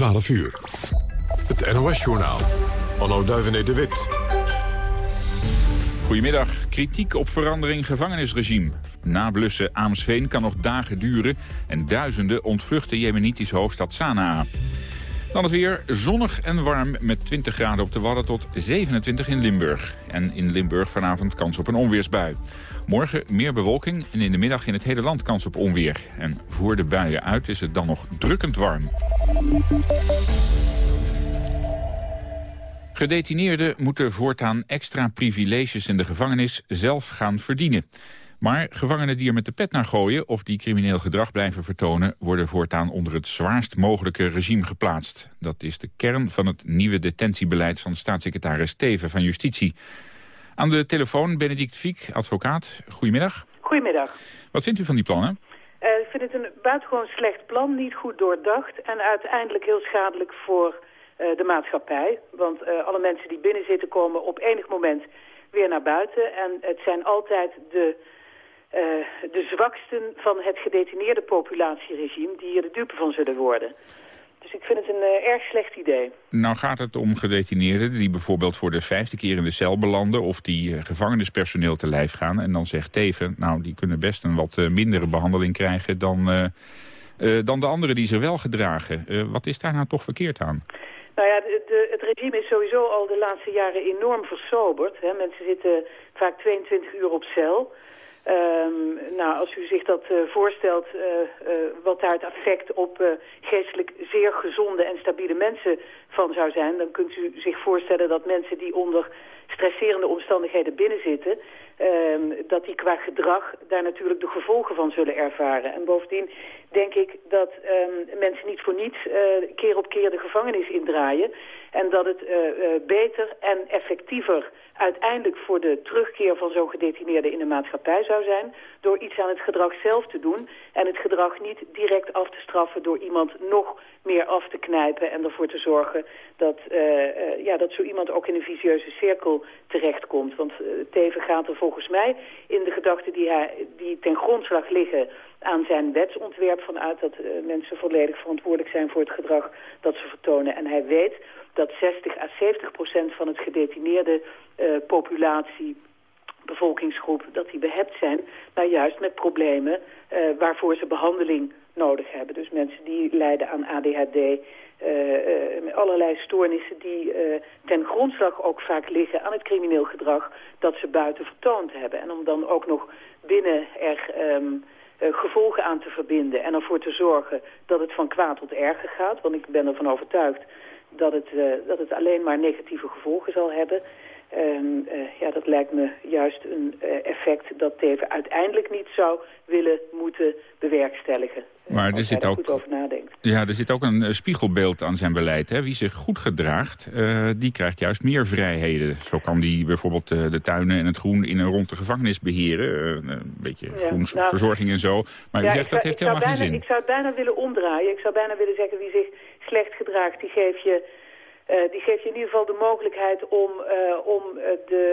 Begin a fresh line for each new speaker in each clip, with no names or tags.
12 uur. Het NOS-journaal. Onno Duivenet de Wit.
Goedemiddag. Kritiek op verandering gevangenisregime. Nablussen Aamsveen kan nog dagen duren... en duizenden ontvluchten jemenitische hoofdstad Sanaa. Dan het weer zonnig en warm met 20 graden op de Wadden tot 27 in Limburg. En in Limburg vanavond kans op een onweersbui. Morgen meer bewolking en in de middag in het hele land kans op onweer. En voor de buien uit is het dan nog drukkend warm. Gedetineerden moeten voortaan extra privileges in de gevangenis zelf gaan verdienen. Maar gevangenen die er met de pet naar gooien of die crimineel gedrag blijven vertonen... worden voortaan onder het zwaarst mogelijke regime geplaatst. Dat is de kern van het nieuwe detentiebeleid van staatssecretaris Teven van Justitie. Aan de telefoon Benedict Fiek, advocaat. Goedemiddag.
Goedemiddag.
Wat vindt u van die plannen?
Uh, ik vind het een buitengewoon slecht plan, niet goed doordacht... en uiteindelijk heel schadelijk voor uh, de maatschappij. Want uh, alle mensen die binnen zitten komen op enig moment weer naar buiten. En het zijn altijd de, de zwaksten van het gedetineerde populatieregime... die hier de dupe van zullen worden. Dus ik vind het een uh, erg slecht idee.
Nou gaat het om gedetineerden die bijvoorbeeld voor de vijfde keer in de cel belanden... of die uh, gevangenispersoneel te lijf gaan. En dan zegt Teven, nou die kunnen best een wat mindere behandeling krijgen... dan, dan de anderen die zich wel gedragen. wat is daar nou toch verkeerd aan?
Nou ja, de, de, het regime is sowieso al de laatste jaren enorm versoberd. Hè. Mensen zitten vaak 22 uur op cel... Um, nou, als u zich dat uh, voorstelt, uh, uh, wat daar het effect op geestelijk zeer gezonde en stabiele mensen van zou zijn... dan kunt u zich voorstellen dat mensen die onder stresserende omstandigheden binnenzitten... Um, dat die qua gedrag daar natuurlijk de gevolgen van zullen ervaren. En bovendien denk ik dat um, mensen niet voor niets keer op keer de gevangenis indraaien... en dat het beter en effectiever uiteindelijk voor de terugkeer van zo'n gedetineerde in de maatschappij zou zijn... door iets aan het gedrag zelf te doen en het gedrag niet direct af te straffen... door iemand nog meer af te knijpen en ervoor te zorgen dat, uh, uh, ja, dat zo iemand ook in een vicieuze cirkel terechtkomt. Want uh, Teven gaat er volgens mij in de gedachten die, hij, die ten grondslag liggen aan zijn wetsontwerp vanuit dat mensen volledig verantwoordelijk zijn voor het gedrag dat ze vertonen. En hij weet dat 60 à 70 procent van het gedetineerde uh, populatie bevolkingsgroep, dat die behept zijn, nou juist met problemen uh, waarvoor ze behandeling nodig hebben. Dus mensen die lijden aan ADHD, uh, met allerlei stoornissen die ten grondslag ook vaak liggen aan het crimineel gedrag dat ze buiten vertoond hebben. En om dan ook nog binnen er um, gevolgen aan te verbinden en ervoor te zorgen dat het van kwaad tot erger gaat. Want ik ben ervan overtuigd dat het, uh, dat het alleen maar negatieve gevolgen zal hebben. Um, uh, ja, dat lijkt me juist een uh, effect dat Teven uiteindelijk niet zou willen moeten bewerkstelligen.
Maar er zit, ook. Ja, er zit ook een spiegelbeeld aan zijn beleid. Hè? Wie zich goed gedraagt, uh, die krijgt juist meer vrijheden. Zo kan die bijvoorbeeld de tuinen en het groen in en rond de gevangenis beheren. een beetje ja, groenverzorging nou, en zo. Maar ja, u zegt dat heeft helemaal
bijna,
geen zin.
Ik zou het bijna willen omdraaien. Ik zou bijna willen zeggen wie zich slecht gedraagt, die geef je... Uh, die geeft je in ieder geval de mogelijkheid om, uh, om uh, de,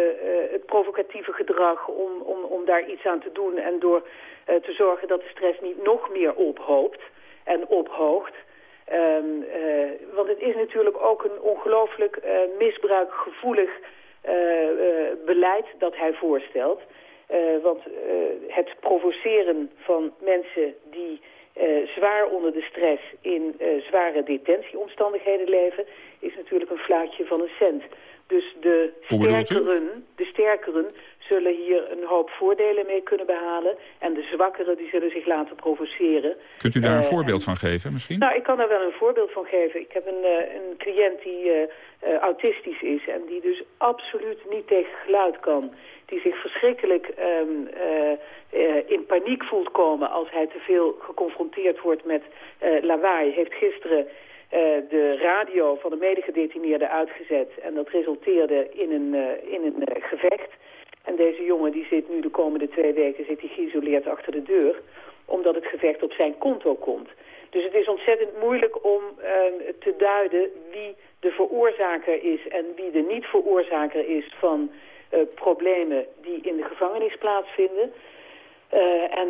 het provocatieve gedrag, om, om, om daar iets aan te doen en door te zorgen dat de stress niet nog meer ophoopt en ophoogt. Um, want het is natuurlijk ook een ongelooflijk misbruikgevoelig beleid dat hij voorstelt. want het provoceren van mensen die uh, zwaar onder de stress in uh, zware detentieomstandigheden leven... is natuurlijk een fluitje van een cent. Dus de sterkeren, de sterkeren zullen hier een hoop voordelen mee kunnen behalen. En de zwakkeren die zullen zich laten provoceren.
Kunt u daar een uh, voorbeeld van geven misschien?
Nou, ik kan daar wel een voorbeeld van geven. Ik heb een, een cliënt die autistisch is en die dus absoluut niet tegen geluid kan die zich verschrikkelijk um, uh, uh, in paniek voelt komen als hij te veel geconfronteerd wordt met uh, lawaai. Heeft gisteren de radio van de medegedetineerde uitgezet en dat resulteerde in een, in een gevecht. En deze jongen die zit nu de komende twee weken zit hij geïsoleerd achter de deur, omdat het gevecht op zijn konto komt. Dus het is ontzettend moeilijk om uh, te duiden wie de veroorzaker is en wie de niet-veroorzaker is van problemen die in de gevangenis plaatsvinden. en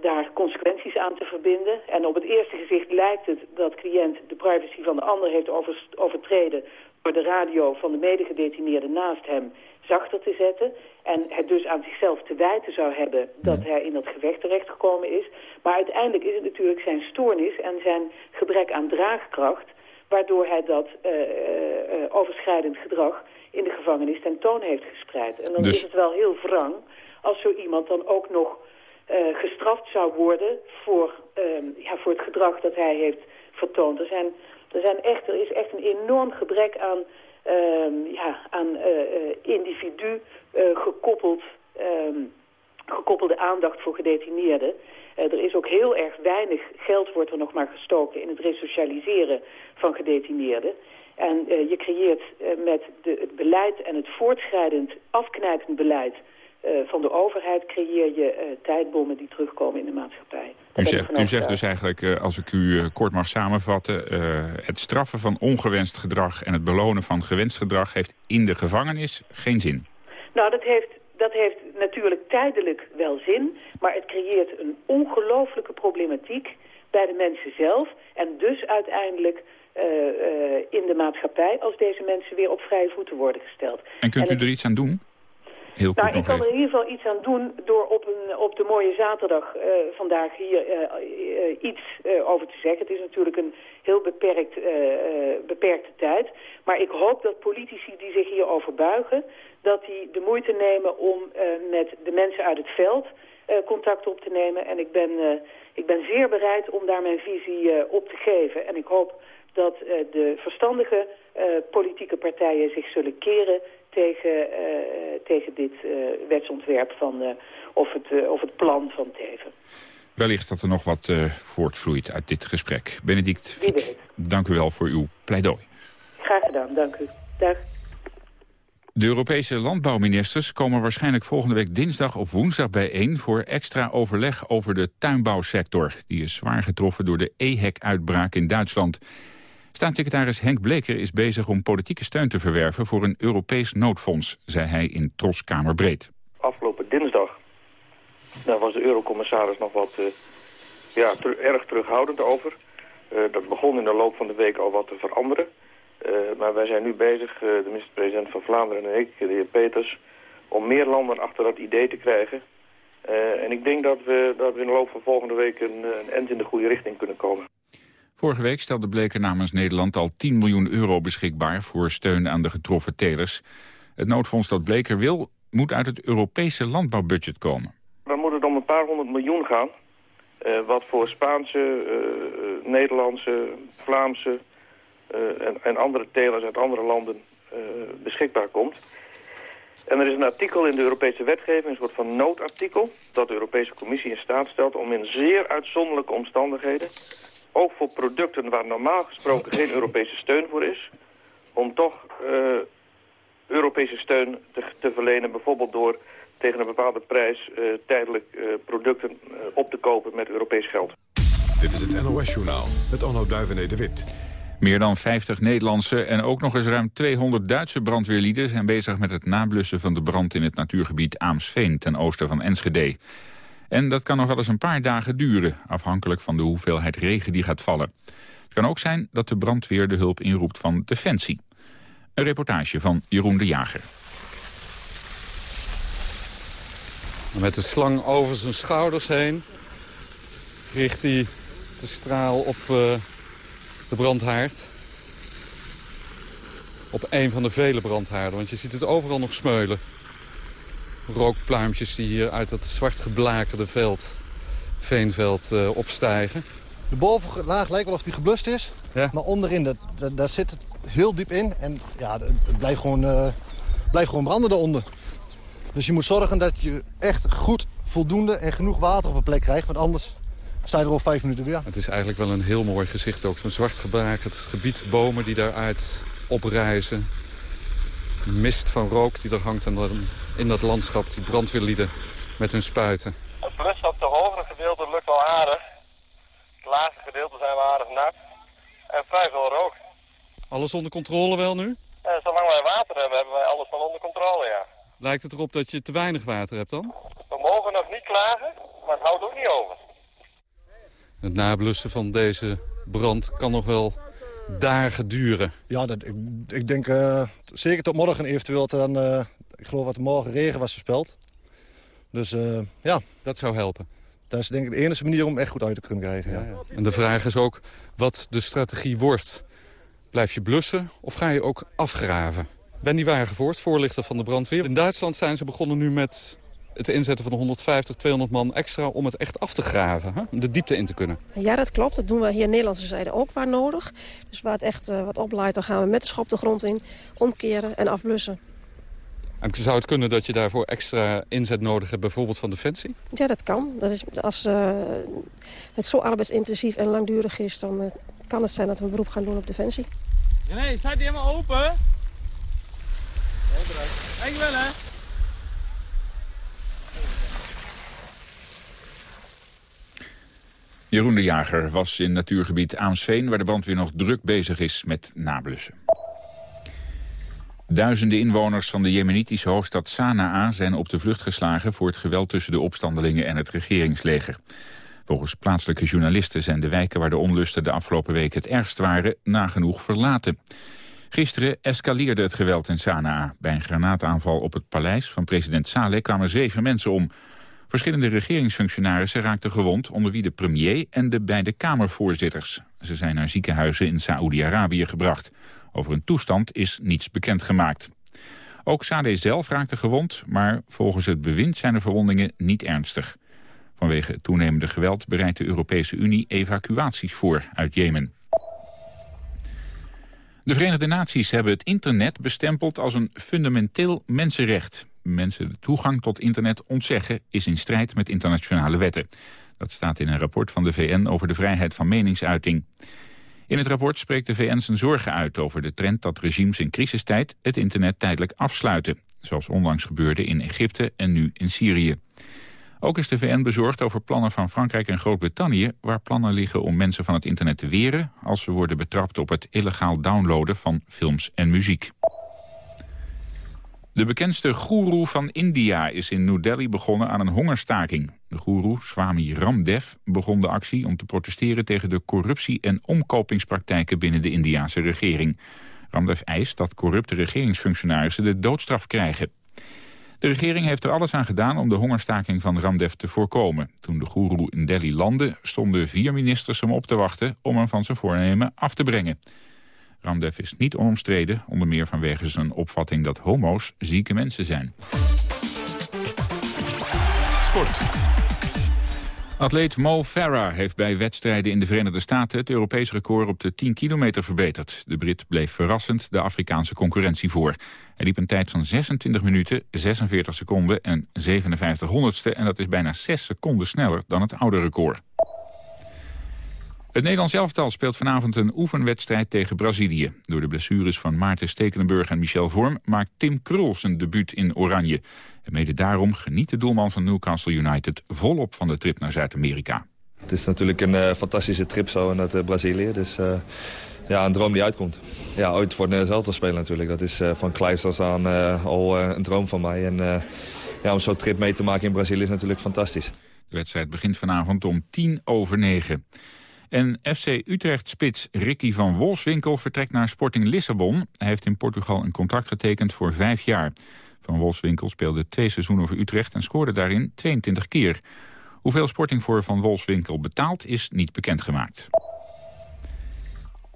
daar consequenties aan te verbinden. En op het eerste gezicht lijkt het dat cliënt de privacy van de ander heeft overtreden... door de radio van de medegedetineerde naast hem zachter te zetten. En het dus aan zichzelf te wijten zou hebben dat hij in dat gevecht terechtgekomen is. Maar uiteindelijk is het natuurlijk zijn stoornis en zijn gebrek aan draagkracht... waardoor hij dat uh, overschrijdend gedrag in de gevangenis tentoon heeft gespreid. En dan dus... is het wel heel wrang als zo iemand dan ook nog uh, gestraft zou worden voor, uh, ja, voor het gedrag dat hij heeft vertoond. Er, zijn, er, zijn echt, er is echt een enorm gebrek aan, uh, ja, aan uh, individu gekoppeld, ehm, gekoppelde aandacht voor gedetineerden. er is ook heel erg weinig geld wordt er nog maar gestoken in het resocialiseren van gedetineerden. En je creëert met de, het beleid en het voortschrijdend afknijpend beleid uh, van de overheid creëer je tijdbommen die terugkomen in de maatschappij.
U zegt, u zegt, dus eigenlijk, als ik u kort mag samenvatten... het straffen van ongewenst gedrag en het belonen van gewenst gedrag... heeft in de gevangenis geen zin.
Nou, dat heeft, dat heeft natuurlijk tijdelijk wel zin... maar het creëert een ongelooflijke problematiek bij de mensen zelf... en dus uiteindelijk in de maatschappij... als deze mensen weer op vrije voeten worden gesteld.
En kunt u er iets aan doen?
Heel nou, ik kan er in ieder geval iets aan doen door op, een, op de mooie zaterdag uh, vandaag hier uh, uh, iets over te zeggen. Het is natuurlijk een heel beperkt, beperkte tijd. Maar ik hoop dat politici die zich hierover buigen... dat die de moeite nemen om met de mensen uit het veld contact op te nemen. En ik ben, ik ben zeer bereid om daar mijn visie op te geven. En ik hoop dat de verstandige politieke partijen zich zullen keren tegen, uh, tegen dit wetsontwerp van, of, het, of het plan van Teven.
Wellicht dat er nog wat voortvloeit uit dit gesprek. Benedict, dank u wel voor uw pleidooi.
Graag gedaan, dank u. Dag.
De Europese landbouwministers komen waarschijnlijk volgende week dinsdag of woensdag bijeen voor extra overleg over de tuinbouwsector. Die is zwaar getroffen door de EHEC-uitbraak in Duitsland. Staatssecretaris Henk Bleker is bezig om politieke steun te verwerven voor een Europees noodfonds, zei hij in Troskamerbreed.
Afgelopen dinsdag daar was de eurocommissaris nog wat uh, ja, erg terughoudend over. Uh, dat begon in de loop van de week al wat te veranderen. Uh, maar wij zijn nu bezig, de minister-president van Vlaanderen en ik, de heer Peters, om meer landen achter dat idee te krijgen. en ik denk dat we, dat we in de loop van volgende week een, een end in de goede richting kunnen komen.
Vorige week stelde Bleker namens Nederland al 10 miljoen euro beschikbaar... voor steun aan de getroffen telers. Het noodfonds dat Bleker wil, moet uit het Europese landbouwbudget komen.
Dan moet het om een paar honderd miljoen gaan... Uh, wat voor Spaanse, uh, Nederlandse, Vlaamse en, en, andere telers uit andere landen beschikbaar komt. En er is een artikel in de Europese wetgeving, een soort van noodartikel... dat de Europese Commissie in staat stelt om in zeer uitzonderlijke omstandigheden ook voor producten waar normaal gesproken geen Europese steun voor is... om toch uh, Europese steun te, te, verlenen, bijvoorbeeld door tegen een bepaalde prijs uh, tijdelijk uh, producten op te kopen met Europees geld.
Dit is het NOS-journaal met Onno Duivené de Wit.
Meer dan 50 Nederlandse en ook nog eens ruim 200 Duitse brandweerlieden... zijn bezig met het nablussen van de brand in het natuurgebied Aamsveen... ten oosten van Enschede. En dat kan nog wel eens een paar dagen duren, afhankelijk van de hoeveelheid regen die gaat vallen. Het kan ook zijn dat de brandweer de hulp inroept van Defensie. Een reportage van Jeroen de Jager.
Met de slang over zijn schouders heen richt hij de straal op uh, de brandhaard. Op een van de vele brandhaarden, want je ziet het overal nog smeulen rookpluimpjes die hier uit het zwart geblakerde veld, veenveld uh, opstijgen.
De bovenlaag lijkt wel of die geblust is. Ja. Maar onderin, dat, dat, daar zit het heel diep in. En ja, het blijft gewoon, uh, blijft gewoon branden eronder. Dus je moet zorgen dat je echt goed voldoende en genoeg water op een plek krijgt. Want anders sta je er al vijf minuten weer.
Het is eigenlijk wel een heel mooi gezicht ook. Zo'n zwart geblakerd gebied, bomen die daaruit oprijzen. Mist van rook die er hangt en dan in dat landschap, die brandweerlieden met hun spuiten.
Het plus op de hogere gedeelte lukt wel aardig. Het laagste gedeelte zijn we aardig nat. En vrij veel rook.
Alles onder controle wel nu?
Ja, zolang wij water hebben, hebben wij alles wel onder controle, ja.
Lijkt het erop dat je te weinig water hebt dan?
We mogen nog niet klagen. maar het houdt ook niet over.
Het nablussen van deze brand kan nog wel dagen duren.
Ja, dat, ik, ik denk uh, zeker tot morgen eventueel. Dan, uh, ik geloof dat er morgen regen was voorspeld. Dus uh, ja.
Dat zou helpen.
Dat is denk ik de enige manier om echt goed uit te kunnen krijgen. Ja. Ja,
En de vraag is ook wat de strategie wordt. Blijf je blussen of ga je ook afgraven? Wendy Wagenvoort, voorlichter van de brandweer. In Duitsland zijn ze begonnen nu met het inzetten van 150, 200 man extra om het echt af te graven. Hè? Om de diepte in te kunnen.
Ja, dat klopt. Dat doen we hier in Nederlandse zijde ook waar nodig. Dus waar het echt uh, wat oplaait, dan gaan we met de schop de grond in, omkeren en afblussen.
En zou het kunnen dat je daarvoor extra inzet nodig hebt, bijvoorbeeld van Defensie?
Ja, dat kan. Dat is, als uh, het zo arbeidsintensief en langdurig is, dan uh, kan het zijn dat we een beroep gaan doen op Defensie.
Ja, nee, staat die helemaal open? Ja, Ik wel, hè?
Jeroen de Jager was in natuurgebied Aamsveen... waar de brandweer nog druk bezig is met nablussen. Duizenden inwoners van de jemenitische hoofdstad Sanaa zijn op de vlucht geslagen voor het geweld tussen de opstandelingen en het regeringsleger. Volgens plaatselijke journalisten zijn de wijken waar de onlusten de afgelopen weken het ergst waren nagenoeg verlaten. Gisteren escaleerde het geweld in Sanaa. Bij een granaataanval op het paleis van president Saleh kwamen zeven mensen om. Verschillende regeringsfunctionarissen raakten gewond... onder wie de premier en de beide Kamervoorzitters. Ze zijn naar ziekenhuizen in Saoedi-Arabië gebracht. Over hun toestand is niets bekendgemaakt. Ook Saleh zelf raakte gewond, maar volgens het bewind zijn de verwondingen niet ernstig. Vanwege het toenemende geweld bereidt de Europese Unie evacuaties voor uit Jemen. De Verenigde Naties hebben het internet bestempeld als een fundamenteel mensenrecht. Mensen de toegang tot internet ontzeggen is in strijd met internationale wetten. Dat staat in een rapport van de VN over de vrijheid van meningsuiting. In het rapport spreekt de VN zijn zorgen uit over de trend dat regimes in crisistijd het internet tijdelijk afsluiten. Zoals onlangs gebeurde in Egypte en nu in Syrië. Ook is de VN bezorgd over plannen van Frankrijk en Groot-Brittannië... waar plannen liggen om mensen van het internet te weren... als ze worden betrapt op het illegaal downloaden van films en muziek. De bekendste goeroe van India is in New Delhi begonnen aan een hongerstaking. De goeroe, Swami Ramdev, begon de actie om te protesteren tegen de corruptie- en omkopingspraktijken binnen de Indiase regering. Ramdev eist dat corrupte regeringsfunctionarissen de doodstraf krijgen. De regering heeft er alles aan gedaan om de hongerstaking van Ramdev te voorkomen. Toen de goeroe in Delhi landde, stonden vier ministers hem op te wachten om hem van zijn voornemen af te brengen. Ramdev is niet onomstreden, onder meer vanwege zijn opvatting dat homo's zieke mensen zijn.
Sport.
Atleet Mo Farah heeft bij wedstrijden in de Verenigde Staten het Europees record op de 10 kilometer verbeterd. De Brit bleef verrassend de Afrikaanse concurrentie voor. Hij liep een tijd van 26 minuten, 46 seconden en 57 honderdste en dat is bijna 6 seconden sneller dan het oude record. Het Nederlands elftal speelt vanavond een oefenwedstrijd tegen Brazilië. Door de blessures van Maarten Stekelenburg en Michel Vorm... maakt Tim Krul zijn debuut in Oranje. En mede daarom geniet de doelman van Newcastle United... volop van de trip naar Zuid-Amerika.
Het is natuurlijk een uh, fantastische trip zo naar uh, Brazilië. Dus uh, ja, een droom die uitkomt. Ja, ooit voor het Nederlands elftal spelen natuurlijk. Dat is van kleisters aan al een droom van mij. En ja, om zo'n trip mee te maken in Brazilië is natuurlijk fantastisch.
De wedstrijd begint vanavond om tien over negen. En FC Utrecht-spits Ricky van Wolfswinkel vertrekt naar Sporting Lissabon. Hij heeft in Portugal een contract getekend voor vijf jaar. Van Wolfswinkel speelde twee seizoenen voor Utrecht en scoorde daarin 22 keer. Hoeveel Sporting voor Van Wolfswinkel betaalt is niet bekendgemaakt.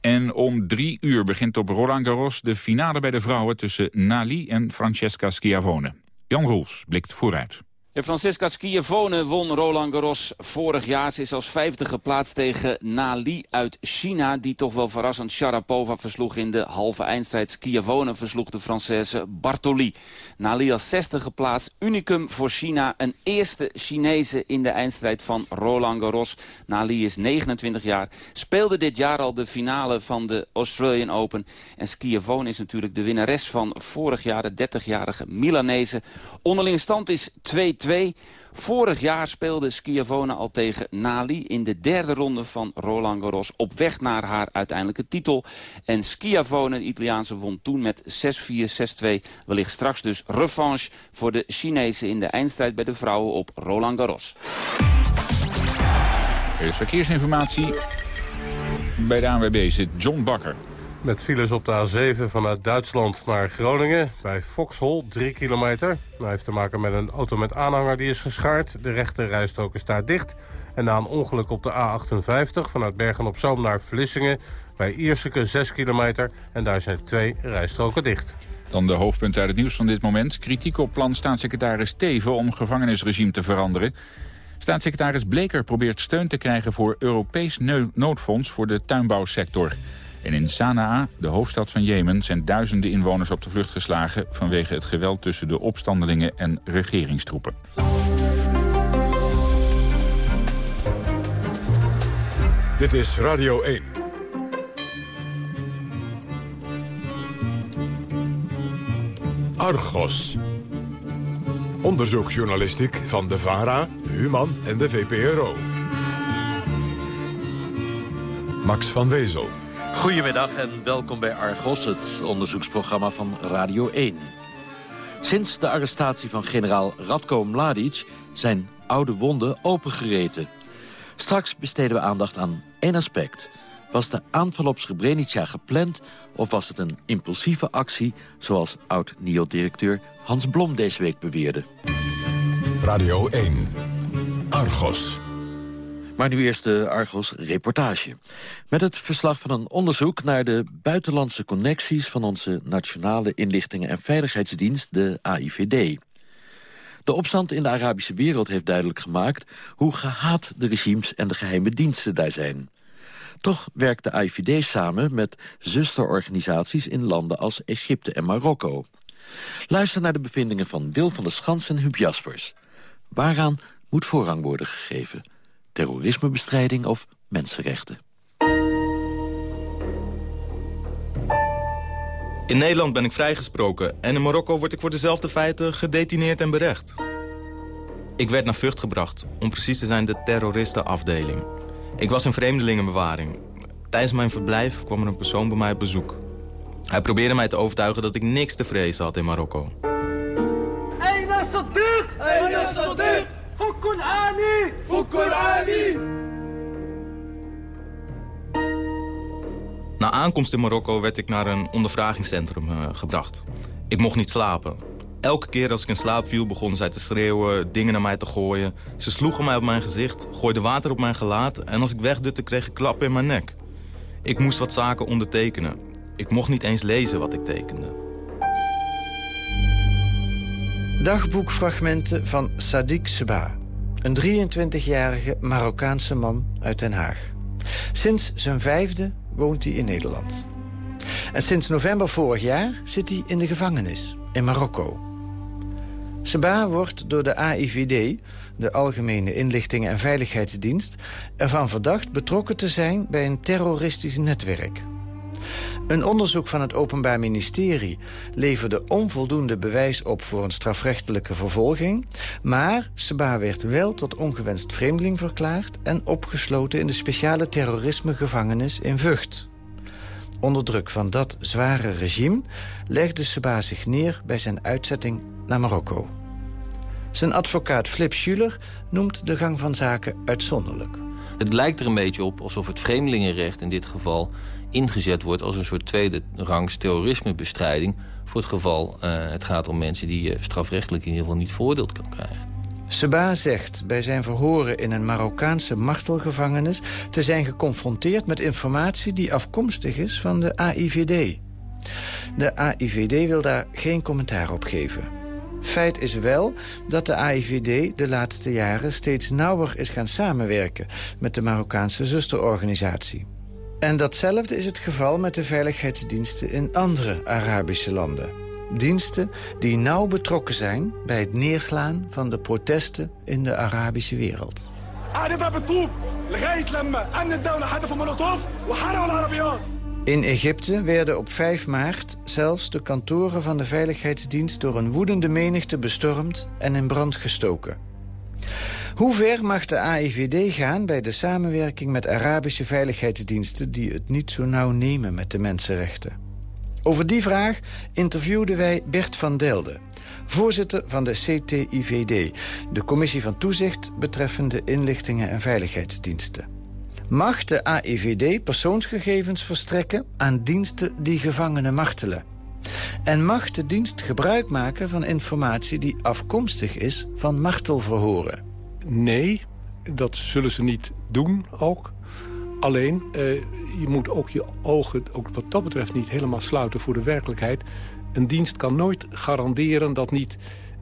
En om drie uur begint op Roland Garros de finale bij de vrouwen tussen Nali en Francesca Schiavone. Jan Roels blikt vooruit.
De Francesca Schiavone won Roland Garros vorig jaar. Ze is als vijfde geplaatst tegen Nali uit China... die toch wel verrassend Sharapova versloeg in de halve eindstrijd. Schiavone versloeg de Française Bartoli. Nali als zesde geplaatst. Unicum voor China. Een eerste Chinese in de eindstrijd van Roland Garros. Nali is 29 jaar. Speelde dit jaar al de finale van de Australian Open. En Schiavone is natuurlijk de winnares van vorig jaar... de 30-jarige Milanese. Onderling stand is 2 2. Vorig jaar speelde Schiavone al tegen Nali in de derde ronde van Roland Garros... op weg naar haar uiteindelijke titel. En Schiavone, de Italiaanse, won toen met 6-4, 6-2. Wellicht straks dus revanche voor de Chinezen in de eindstrijd bij de vrouwen op Roland Garros.
Er verkeersinformatie. Bij de ANWB zit John Bakker.
Met files op de A7 vanuit Duitsland naar Groningen. Bij Foxhol, 3 kilometer. Dat heeft te maken met een auto met aanhanger die is geschaard. De rechte rijstrook is daar dicht. En na een ongeluk op de A58 vanuit Bergen-op-Zoom naar Vlissingen... bij Ierseke 6 kilometer. En daar zijn twee rijstroken dicht.
Dan de hoofdpunten uit het nieuws van dit moment. Kritiek op plan staatssecretaris Teven om gevangenisregime te veranderen. Staatssecretaris Bleker probeert steun te krijgen voor Europees noodfonds voor de tuinbouwsector. En in Sanaa, de hoofdstad van Jemen, zijn duizenden inwoners op de vlucht geslagen... vanwege het geweld tussen de opstandelingen en regeringstroepen.
Dit is Radio 1. Argos. Onderzoeksjournalistiek van de VARA, de Human en de VPRO. Max van Wezel.
Goedemiddag en welkom bij Argos, het onderzoeksprogramma van Radio 1. Sinds de arrestatie van generaal Radko Mladic zijn oude wonden opengereten. Straks besteden we aandacht aan één aspect. Was de aanval op Srebrenica gepland of was het een impulsieve actie... zoals oud-NIO-directeur Hans Blom deze week beweerde?
Radio 1. Argos.
Maar nu eerst de Argos-reportage. Met het verslag van een onderzoek naar de buitenlandse connecties... van onze Nationale Inlichtingen en Veiligheidsdienst, de AIVD. De opstand in de Arabische wereld heeft duidelijk gemaakt... hoe gehaat de regimes en de geheime diensten daar zijn. Toch werkt de AIVD samen met zusterorganisaties in landen als Egypte en Marokko. Luister naar de bevindingen van Wil van der Schans en Huub Jaspers. Waaraan moet voorrang worden gegeven? Terrorismebestrijding of mensenrechten?
In Nederland ben ik vrijgesproken en in Marokko word ik voor dezelfde feiten gedetineerd en berecht. Ik werd naar Vught gebracht, om precies te zijn de terroristenafdeling. Ik was in vreemdelingenbewaring. Tijdens mijn verblijf kwam er een persoon bij mij op bezoek. Hij probeerde mij te overtuigen dat ik niks te vrezen had in Marokko.
Eina Ali!
Na aankomst in Marokko werd ik naar een ondervragingscentrum uh, gebracht. Ik mocht niet slapen. Elke keer als ik in slaap viel begonnen zij te schreeuwen, dingen naar mij te gooien. Ze sloegen mij op mijn gezicht, gooiden water op mijn gelaat... en als ik wegdutte kreeg ik klappen in mijn nek. Ik moest wat zaken ondertekenen. Ik mocht niet eens lezen wat ik tekende.
Dagboekfragmenten van Sadiq Seba. Een 23-jarige Marokkaanse man uit Den Haag. Sinds zijn vijfde woont hij in Nederland. En sinds november vorig jaar zit hij in de gevangenis in Marokko. Seba wordt door de AIVD, de Algemene Inlichtingen en Veiligheidsdienst... ervan verdacht betrokken te zijn bij een terroristisch netwerk. Een onderzoek van het Openbaar Ministerie leverde onvoldoende bewijs op voor een strafrechtelijke vervolging, maar Seba werd wel tot ongewenst vreemdeling verklaard en opgesloten in de speciale terrorismegevangenis in Vught. Onder druk van dat zware regime legde Seba zich neer bij zijn uitzetting naar Marokko. Zijn advocaat Flip Schuller noemt de gang van zaken uitzonderlijk.
Het lijkt er een beetje op alsof het vreemdelingenrecht in dit geval ingezet wordt als een soort tweede rangs terrorismebestrijding voor het geval uh, het gaat om mensen die je strafrechtelijk in ieder geval niet veroordeeld kan krijgen.
Seba zegt bij zijn verhoren in een Marokkaanse martelgevangenis... te zijn geconfronteerd met informatie die afkomstig is van de AIVD. De AIVD wil daar geen commentaar op geven. Feit is wel dat de AIVD de laatste jaren steeds nauwer is gaan samenwerken... met de Marokkaanse zusterorganisatie. En datzelfde is het geval met de veiligheidsdiensten in andere Arabische landen. Diensten die nauw betrokken zijn bij het neerslaan van de protesten in de Arabische wereld. In Egypte werden op 5 maart zelfs de kantoren van de Veiligheidsdienst... door een woedende menigte bestormd en in brand gestoken. Hoe ver mag de AIVD gaan bij de samenwerking met Arabische veiligheidsdiensten... die het niet zo nauw nemen met de mensenrechten? Over die vraag interviewden wij Bert van Delden voorzitter van de CTIVD... de Commissie van Toezicht betreffende inlichtingen en veiligheidsdiensten. Mag de AIVD persoonsgegevens verstrekken aan diensten die gevangenen martelen? En mag de dienst gebruik maken van informatie die afkomstig is van martelverhoren?
Nee, dat zullen ze niet doen ook. Alleen, uh, je moet ook je ogen ook wat dat betreft niet helemaal sluiten voor de werkelijkheid een dienst kan nooit garanderen dat niet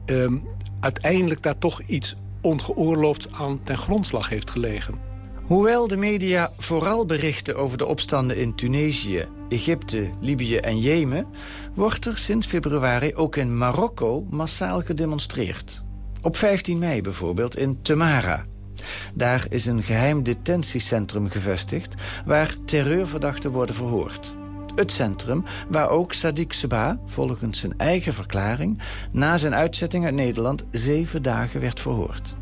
ehm, uiteindelijk daar toch iets ongeoorloofds aan ten grondslag heeft gelegen.
Hoewel de media vooral berichten over de opstanden in Tunesië, Egypte, Libië en Jemen... wordt er sinds februari ook in Marokko massaal gedemonstreerd. Op 15 mei bijvoorbeeld in Temara. Daar is een geheim detentiecentrum gevestigd... waar terreurverdachten worden verhoord. Het centrum waar ook Sadiq Seba, volgens zijn eigen verklaring... na zijn uitzetting uit Nederland zeven dagen werd verhoord.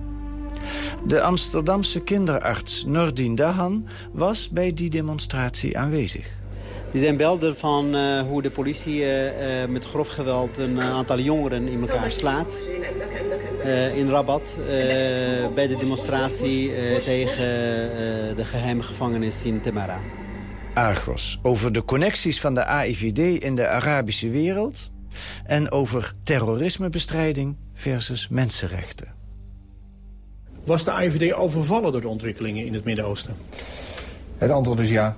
De Amsterdamse kinderarts Nordin Dahan was bij die demonstratie aanwezig.
Die zijn beelden van uh, hoe de politie uh, uh, met grof geweld een aantal jongeren in elkaar slaat. In Rabat, bij de demonstratie tegen de geheime gevangenis in Temara.
Argos. Over de connecties van de AIVD in de Arabische wereld... en over terrorismebestrijding versus mensenrechten.
Was de AIVD overvallen door de ontwikkelingen in het Midden-Oosten?
Het antwoord is ja.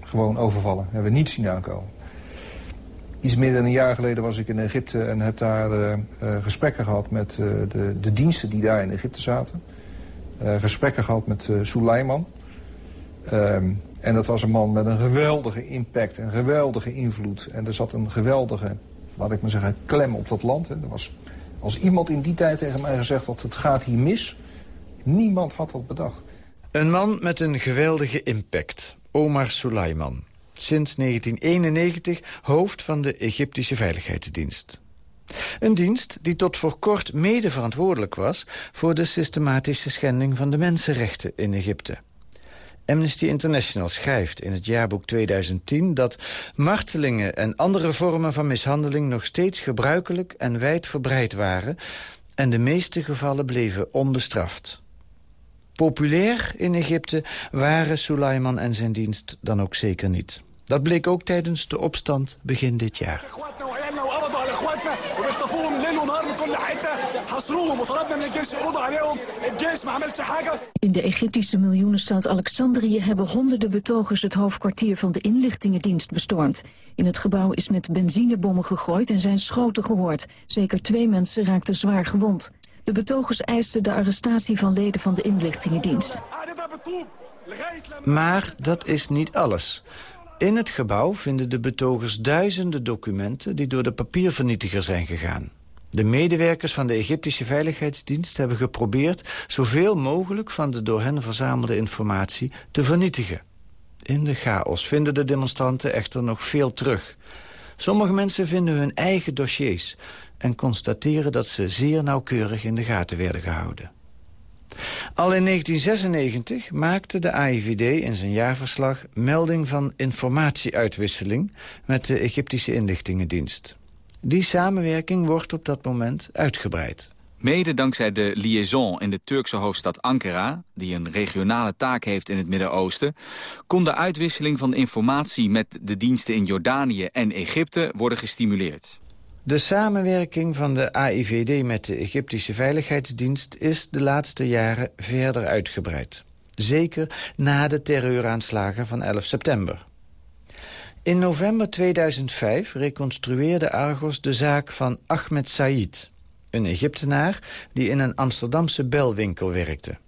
Gewoon overvallen. We hebben we niet zien aankomen. Iets meer dan een jaar geleden was ik in Egypte en heb daar uh, uh, gesprekken gehad met uh, de, de, diensten die daar in Egypte zaten. gesprekken gehad met Suleiman. Ehm, en dat was een man met een geweldige impact, een geweldige invloed. En er zat een geweldige, laat ik maar zeggen, klem op dat land. Er was, als iemand in die tijd tegen mij gezegd had, het gaat hier mis... niemand had dat bedacht.
Een man met een geweldige impact, Omar Suleiman. Sinds 1991 hoofd van de Egyptische Veiligheidsdienst. Een dienst die tot voor kort mede verantwoordelijk was... voor de systematische schending van de mensenrechten in Egypte. Amnesty International schrijft in het jaarboek 2010 dat martelingen en andere vormen van mishandeling nog steeds gebruikelijk en wijdverbreid waren en de meeste gevallen bleven onbestraft. Populair in Egypte waren Suleiman en zijn dienst dan ook zeker niet. Dat bleek ook tijdens de opstand begin dit jaar.
In de Egyptische miljoenenstad Alexandrië hebben honderden betogers het hoofdkwartier van de inlichtingendienst bestormd. In het gebouw is met benzinebommen gegooid en zijn schoten gehoord. Zeker twee mensen raakten zwaar gewond. De betogers eisten de arrestatie van leden van de inlichtingendienst.
Maar dat is niet alles. In het gebouw vinden de betogers duizenden documenten... die door de papiervernietiger zijn gegaan. De medewerkers van de Egyptische Veiligheidsdienst hebben geprobeerd... zoveel mogelijk van de door hen verzamelde informatie te vernietigen. In de chaos vinden de demonstranten echter nog veel terug. Sommige mensen vinden hun eigen dossiers... en constateren dat ze zeer nauwkeurig in de gaten werden gehouden. Al in 1996 maakte de AIVD in zijn jaarverslag melding van informatieuitwisseling met de Egyptische inlichtingendienst. Die samenwerking wordt op dat moment uitgebreid.
Mede dankzij de liaison in de Turkse hoofdstad Ankara... die een regionale taak heeft in het Midden-Oosten... kon de uitwisseling van informatie met de diensten in Jordanië en Egypte worden gestimuleerd.
De samenwerking van de AIVD met de Egyptische Veiligheidsdienst... is de laatste jaren verder uitgebreid. Zeker na de terreuraanslagen van 11 september. In november 2005 reconstrueerde Argos de zaak van Ahmed Said... een Egyptenaar die in een Amsterdamse belwinkel werkte.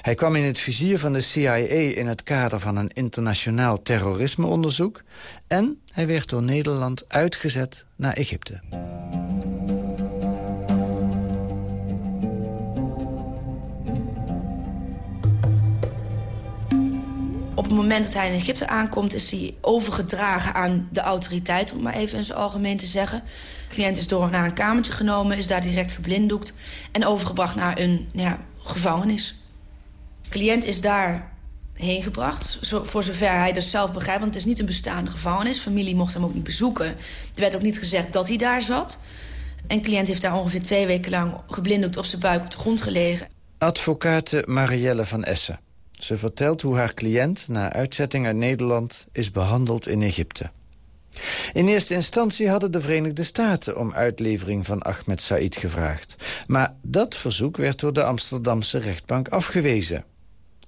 Hij kwam in het vizier van de CIA in het kader van een internationaal terrorismeonderzoek... en hij werd door Nederland uitgezet naar Egypte.
Op
het moment dat hij in Egypte aankomt... is hij overgedragen aan de autoriteit, om maar even in zijn algemeen te zeggen. De cliënt is door naar een kamertje genomen, is daar direct geblinddoekt... en overgebracht naar een ja, gevangenis. De cliënt is daar heen gebracht. voor zover hij dat zelf begrijpt, want het is niet een bestaande gevangenis. Familie mocht hem ook niet bezoeken. Er werd ook niet gezegd dat hij daar zat. En cliënt heeft daar ongeveer twee weken lang geblinddoekt op zijn buik op de grond gelegen.
Advocate Marielle van Essen. Ze vertelt hoe haar cliënt na uitzetting uit Nederland is behandeld in Egypte. In eerste instantie hadden de Verenigde Staten om uitlevering van Ahmed Said gevraagd. Maar dat verzoek werd door de Amsterdamse rechtbank afgewezen.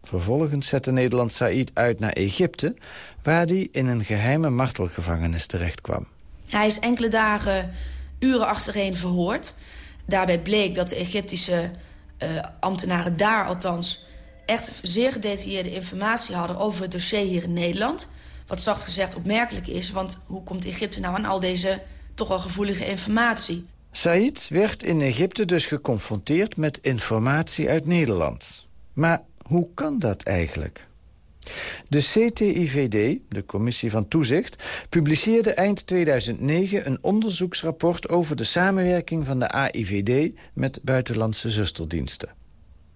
Vervolgens zette Nederland Said uit naar Egypte... waar hij in een geheime martelgevangenis terechtkwam.
Hij is enkele dagen, uren achtereen verhoord. Daarbij bleek dat de Egyptische uh, ambtenaren daar althans... echt zeer gedetailleerde informatie hadden over het dossier hier in Nederland. Wat zacht gezegd opmerkelijk is, want hoe komt Egypte nou aan al deze toch wel gevoelige informatie?
Said werd in Egypte dus geconfronteerd met informatie uit Nederland. Maar hoe kan dat eigenlijk? De CTIVD, de Commissie van Toezicht, publiceerde eind 2009 een onderzoeksrapport over de samenwerking van de AIVD met buitenlandse zusterdiensten.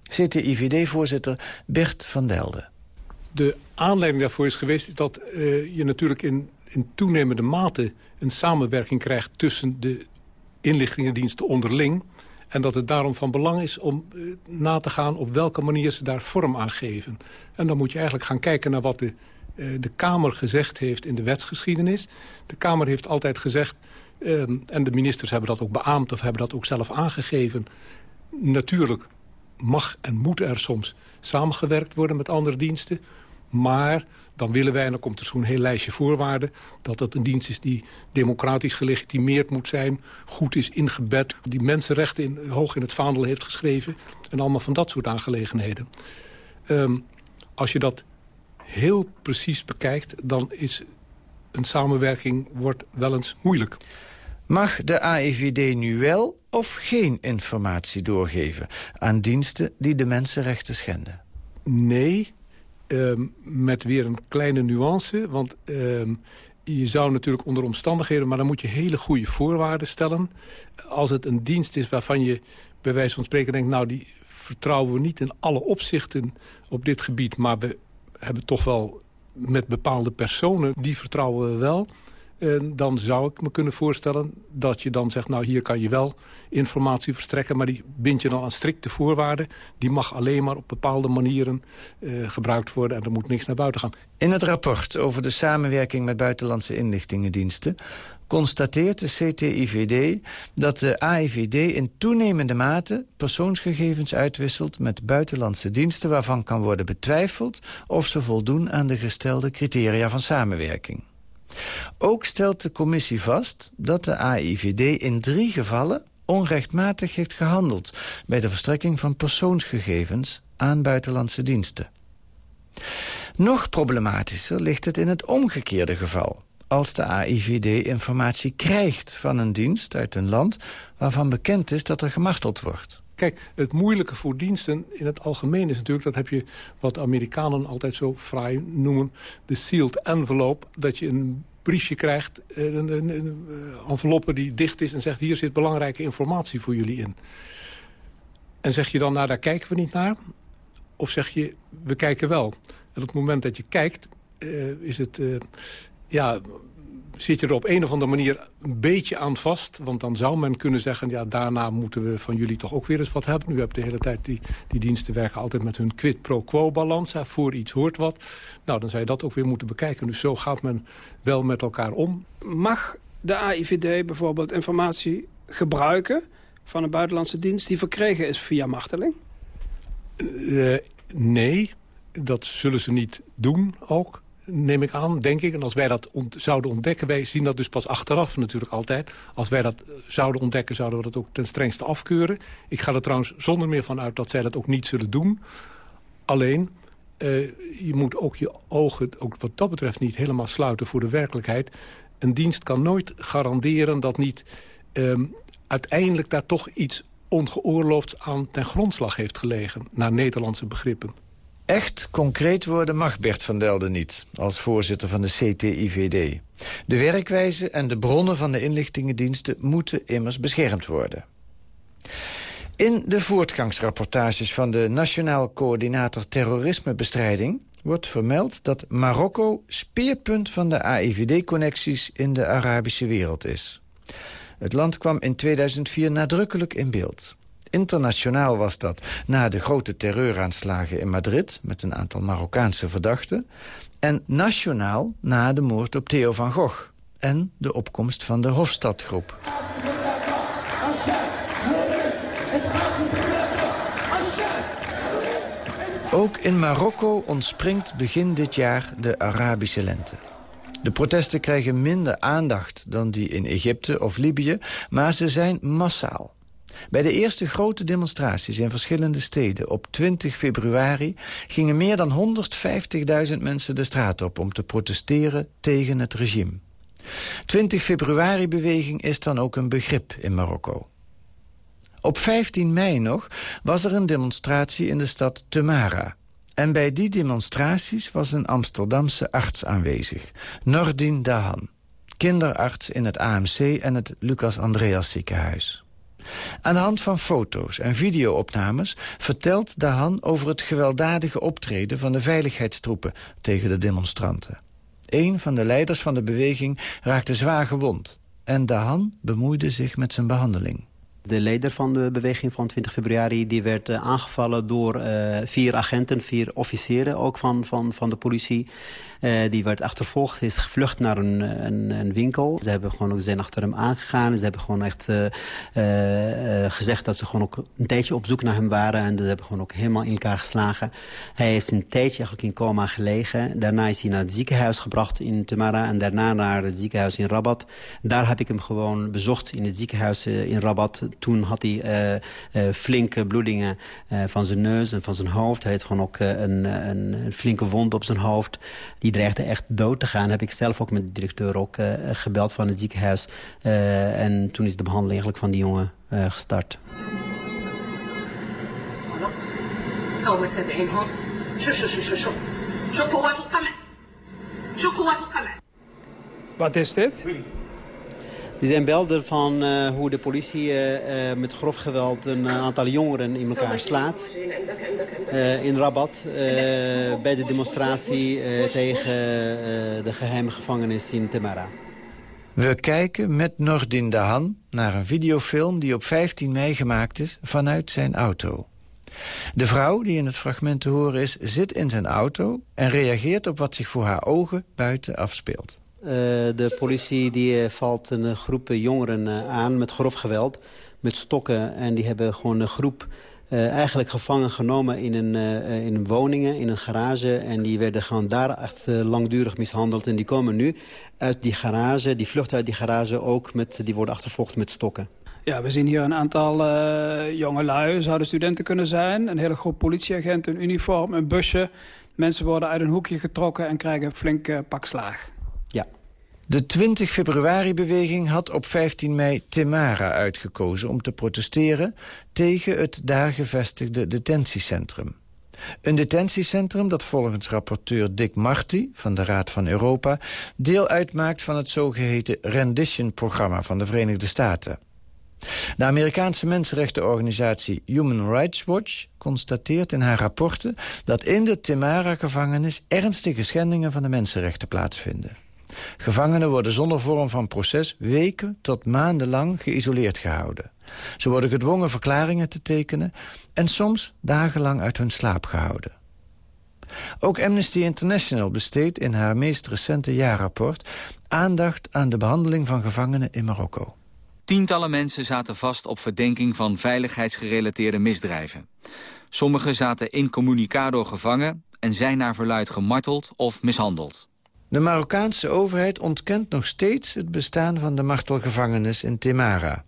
CTIVD-voorzitter Bert van Delden.
De aanleiding daarvoor is geweest dat uh, je natuurlijk in, in toenemende mate een samenwerking krijgt tussen de inlichtingendiensten onderling en dat het daarom van belang is om eh, na te gaan op welke manier ze daar vorm aan geven. En dan moet je eigenlijk gaan kijken naar wat de, eh, de Kamer gezegd heeft in de wetsgeschiedenis. De Kamer heeft altijd gezegd, ehm, en de ministers hebben dat ook beaamd of hebben dat ook zelf aangegeven. Natuurlijk mag en moet er soms samengewerkt worden met andere diensten. Maar dan willen wij, en dan komt er zo'n heel lijstje voorwaarden... dat het een dienst is die democratisch gelegitimeerd moet zijn... goed is ingebed, die mensenrechten in, hoog in het vaandel heeft geschreven... en allemaal van dat soort aangelegenheden. Um, als je dat heel precies bekijkt, dan is een samenwerking wordt wel eens moeilijk.
Mag de AIVD nu wel of geen informatie doorgeven... aan diensten die de mensenrechten schenden?
Nee, um, met weer een kleine nuance. Want um, je zou natuurlijk onder omstandigheden... maar dan moet je hele goede voorwaarden stellen. Als het een dienst is waarvan je bij wijze van spreken denkt... nou, die vertrouwen we niet in alle opzichten op dit gebied... maar we hebben toch wel met bepaalde personen, die vertrouwen we wel... Dan zou ik me kunnen voorstellen dat je dan zegt... nou, hier kan je wel informatie verstrekken... maar die bind je dan aan strikte voorwaarden. Die mag alleen maar op bepaalde manieren uh, gebruikt worden... en er moet niks naar buiten gaan.
In het rapport over de samenwerking met buitenlandse inlichtingendiensten constateert de CTIVD dat de AIVD in toenemende mate persoonsgegevens uitwisselt met buitenlandse diensten waarvan kan worden betwijfeld of ze voldoen aan de gestelde criteria van samenwerking. Ook stelt de commissie vast dat de AIVD in drie gevallen onrechtmatig heeft gehandeld... bij de verstrekking van persoonsgegevens aan buitenlandse diensten. Nog problematischer ligt het in het omgekeerde geval. Als de AIVD informatie krijgt van een dienst uit een land... waarvan bekend is dat er gemarteld wordt.
Kijk, het moeilijke voor diensten in het algemeen is natuurlijk... dat heb je wat Amerikanen altijd zo fraai noemen... de sealed envelope, dat je een briefje krijgt... Eh, een, een, een eh, enveloppe die dicht is en zegt... hier zit belangrijke informatie voor jullie in. En zeg je dan, nou, daar kijken we niet naar? Of zeg je, we kijken wel? En op het moment dat je kijkt, uh, is het... Ja, zit je er op een of andere manier een beetje aan vast. Want dan zou men kunnen zeggen, ja, daarna moeten we van jullie toch ook weer eens wat hebben. Nu heb de hele tijd, die, die diensten werken altijd met hun quid pro quo balans. Hè, voor iets hoort wat. Nou, dan zou je dat ook weer moeten bekijken. Dus zo gaat men wel met elkaar om.
Mag de AIVD bijvoorbeeld informatie gebruiken van een buitenlandse dienst... die verkregen is via marteling?
Uh, nee, dat zullen ze niet doen ook neem ik aan, denk ik. En als wij dat zouden ontdekken, wij zien dat dus pas achteraf natuurlijk altijd. Als wij dat zouden ontdekken, zouden we dat ook ten strengste afkeuren. Ik ga er trouwens zonder meer van uit dat zij dat ook niet zullen doen. Alleen, uh, je moet ook je ogen, ook wat dat betreft, niet helemaal sluiten voor de werkelijkheid. Een dienst kan nooit garanderen dat niet um, uiteindelijk daar toch iets ongeoorloofd aan ten grondslag heeft gelegen, naar Nederlandse begrippen.
Echt concreet worden mag Bert van Delden niet, als voorzitter van de CTIVD. De werkwijze en de bronnen van de inlichtingendiensten moeten immers beschermd worden. In de voortgangsrapportages van de Nationaal Coördinator Terrorismebestrijding wordt vermeld dat Marokko speerpunt van de AIVD-connecties in de Arabische wereld is. Het land kwam in 2004 nadrukkelijk in beeld. Internationaal was dat na de grote terreuraanslagen in Madrid... met een aantal Marokkaanse verdachten. En nationaal na de moord op Theo van Gogh... en de opkomst van de Hofstadgroep. Ook in Marokko ontspringt begin dit jaar de Arabische lente. De protesten krijgen minder aandacht dan die in Egypte of Libië... maar ze zijn massaal. Bij de eerste grote demonstraties in verschillende steden op 20 februari... gingen meer dan 150.000 mensen de straat op om te protesteren tegen het regime. 20 februari-beweging is dan ook een begrip in Marokko. Op 15 mei nog was er een demonstratie in de stad Temara. En bij die demonstraties was een Amsterdamse arts aanwezig, Nordin Dahan. Kinderarts in het AMC en het Lucas Andreas ziekenhuis. Aan de hand van foto's en videoopnames vertelt Dahan over het gewelddadige optreden van de veiligheidstroepen tegen de demonstranten. Een van de leiders van de beweging raakte zwaar gewond en Dahan bemoeide zich met zijn behandeling.
De leider van de beweging van 20 februari die werd uh, aangevallen door uh, vier agenten, vier officieren ook van, van, van de politie. Uh, die werd achtervolgd, is gevlucht naar een, een, een, winkel. Ze hebben gewoon ook zijn achter hem aangegaan. Ze hebben gewoon echt gezegd dat ze gewoon ook een tijdje op zoek naar hem waren. En ze hebben gewoon ook helemaal in elkaar geslagen. Hij heeft een tijdje eigenlijk in coma gelegen. Daarna is hij naar het ziekenhuis gebracht in Temara. En daarna naar het ziekenhuis in Rabat. Daar heb ik hem gewoon bezocht in het ziekenhuis in Rabat toen had hij flinke bloedingen van zijn neus en van zijn hoofd. Hij had gewoon ook een, een, een, flinke wond op zijn hoofd. Die dreigde echt dood te gaan. Heb ik zelf ook met de directeur ook gebeld van het ziekenhuis. en toen is de behandeling eigenlijk van die jongen gestart.
Wat is dit?
Die zijn beelden van uh, hoe de politie uh, uh, met grof geweld een aantal jongeren in elkaar slaat. in Rabat, bij de demonstratie tegen de geheime gevangenis in Temara.
We kijken met Nordin Dahan naar een videofilm die op 15 mei gemaakt is vanuit zijn auto. De vrouw die in het fragment te horen is, zit in zijn auto en reageert op wat zich voor haar ogen buiten afspeelt.
Uh, de politie die uh, valt een groep jongeren aan met grof geweld, met stokken. En die hebben gewoon een groep eigenlijk gevangen genomen in een, in een woningen, in een garage. En die werden gewoon daar echt langdurig mishandeld. En die komen nu uit die garage, die vluchten uit die garage ook, met, die worden achtervolgd met stokken.
Ja, we zien hier een aantal jonge lui, zouden studenten kunnen zijn. Een hele groep politieagenten in uniform, een busje. Mensen worden uit een hoekje getrokken en krijgen flink pak slaag.
Ja.
De 20 februari-beweging had op 15 mei Temara uitgekozen... om te protesteren tegen het daar gevestigde detentiecentrum. Een detentiecentrum dat volgens rapporteur Dick Marty van de Raad van Europa... deel uitmaakt van het zogeheten Rendition-programma van de Verenigde Staten. De Amerikaanse mensenrechtenorganisatie Human Rights Watch constateert in haar rapporten... dat in de Temara-gevangenis ernstige schendingen van de mensenrechten plaatsvinden. Gevangenen worden zonder vorm van proces weken tot maandenlang geïsoleerd gehouden. Ze worden gedwongen verklaringen te tekenen en soms dagenlang uit hun slaap gehouden. Ook Amnesty International besteedt in haar meest recente jaarrapport aandacht aan de behandeling van gevangenen in Marokko.
Tientallen mensen zaten vast op verdenking van veiligheidsgerelateerde misdrijven. Sommigen zaten incommunicado gevangen en zijn naar verluid gemarteld of mishandeld.
De Marokkaanse overheid ontkent nog steeds het bestaan van de martelgevangenis in Temara.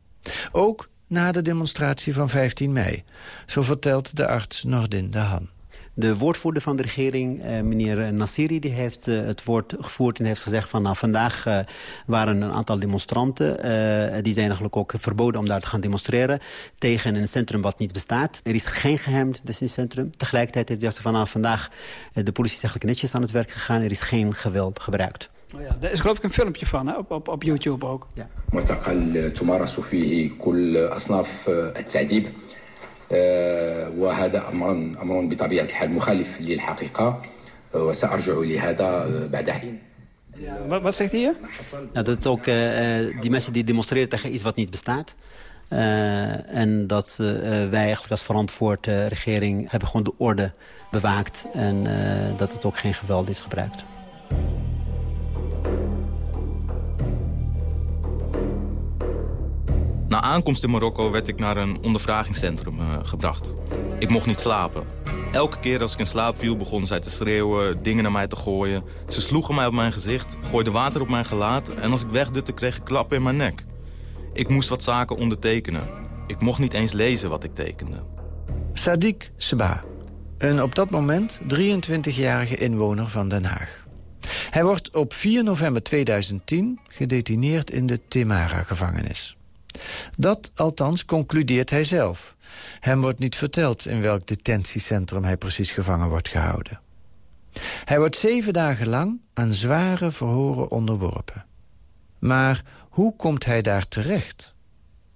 Ook na de demonstratie van 15 mei, zo vertelt de arts Nordin Dahan.
De woordvoerder van de regering, uh, meneer Nassiri, die heeft uh, het woord gevoerd en heeft gezegd van nou, vandaag uh, waren een aantal demonstranten. die zijn eigenlijk ook verboden om daar te gaan demonstreren tegen een centrum wat niet bestaat. Er is geen gehemd centrum. Tegelijkertijd heeft hij gezegd van nou, vandaag de politie is eigenlijk netjes aan het werk gegaan. Er is geen geweld gebruikt.
Oh ja, daar is geloof ik een filmpje van hè? Op, op, op YouTube ook. Ja.
وهذا امر امر بطبيعه الحال مخالف للحقيقه وسارجع لهذا بعد حين
wat, wat zegt hij hier?
Ja, dat is ook uh, die mensen die demonstreren tegen iets wat niet bestaat. Uh, en dat uh, wij eigenlijk als verantwoord regering hebben gewoon de orde bewaakt. En dat het ook geen geweld is gebruikt.
Na aankomst in Marokko werd ik naar een ondervragingscentrum uh, gebracht. Ik mocht niet slapen. Elke keer als ik in slaap viel begonnen zij te schreeuwen, dingen naar mij te gooien. Ze sloegen mij op mijn gezicht, gooiden water op mijn gelaat... en als ik wegdutte kreeg ik klappen in mijn nek. Ik moest wat zaken ondertekenen. Ik mocht niet eens lezen wat ik tekende.
Sadiq Seba, een op dat moment 23-jarige inwoner van Den Haag. Hij wordt op 4 november 2010 gedetineerd in de Temara-gevangenis. Dat althans concludeert hij zelf. Hem wordt niet verteld in welk detentiecentrum hij precies gevangen wordt gehouden. Hij wordt zeven dagen lang aan zware verhoren onderworpen. Maar hoe komt hij daar terecht?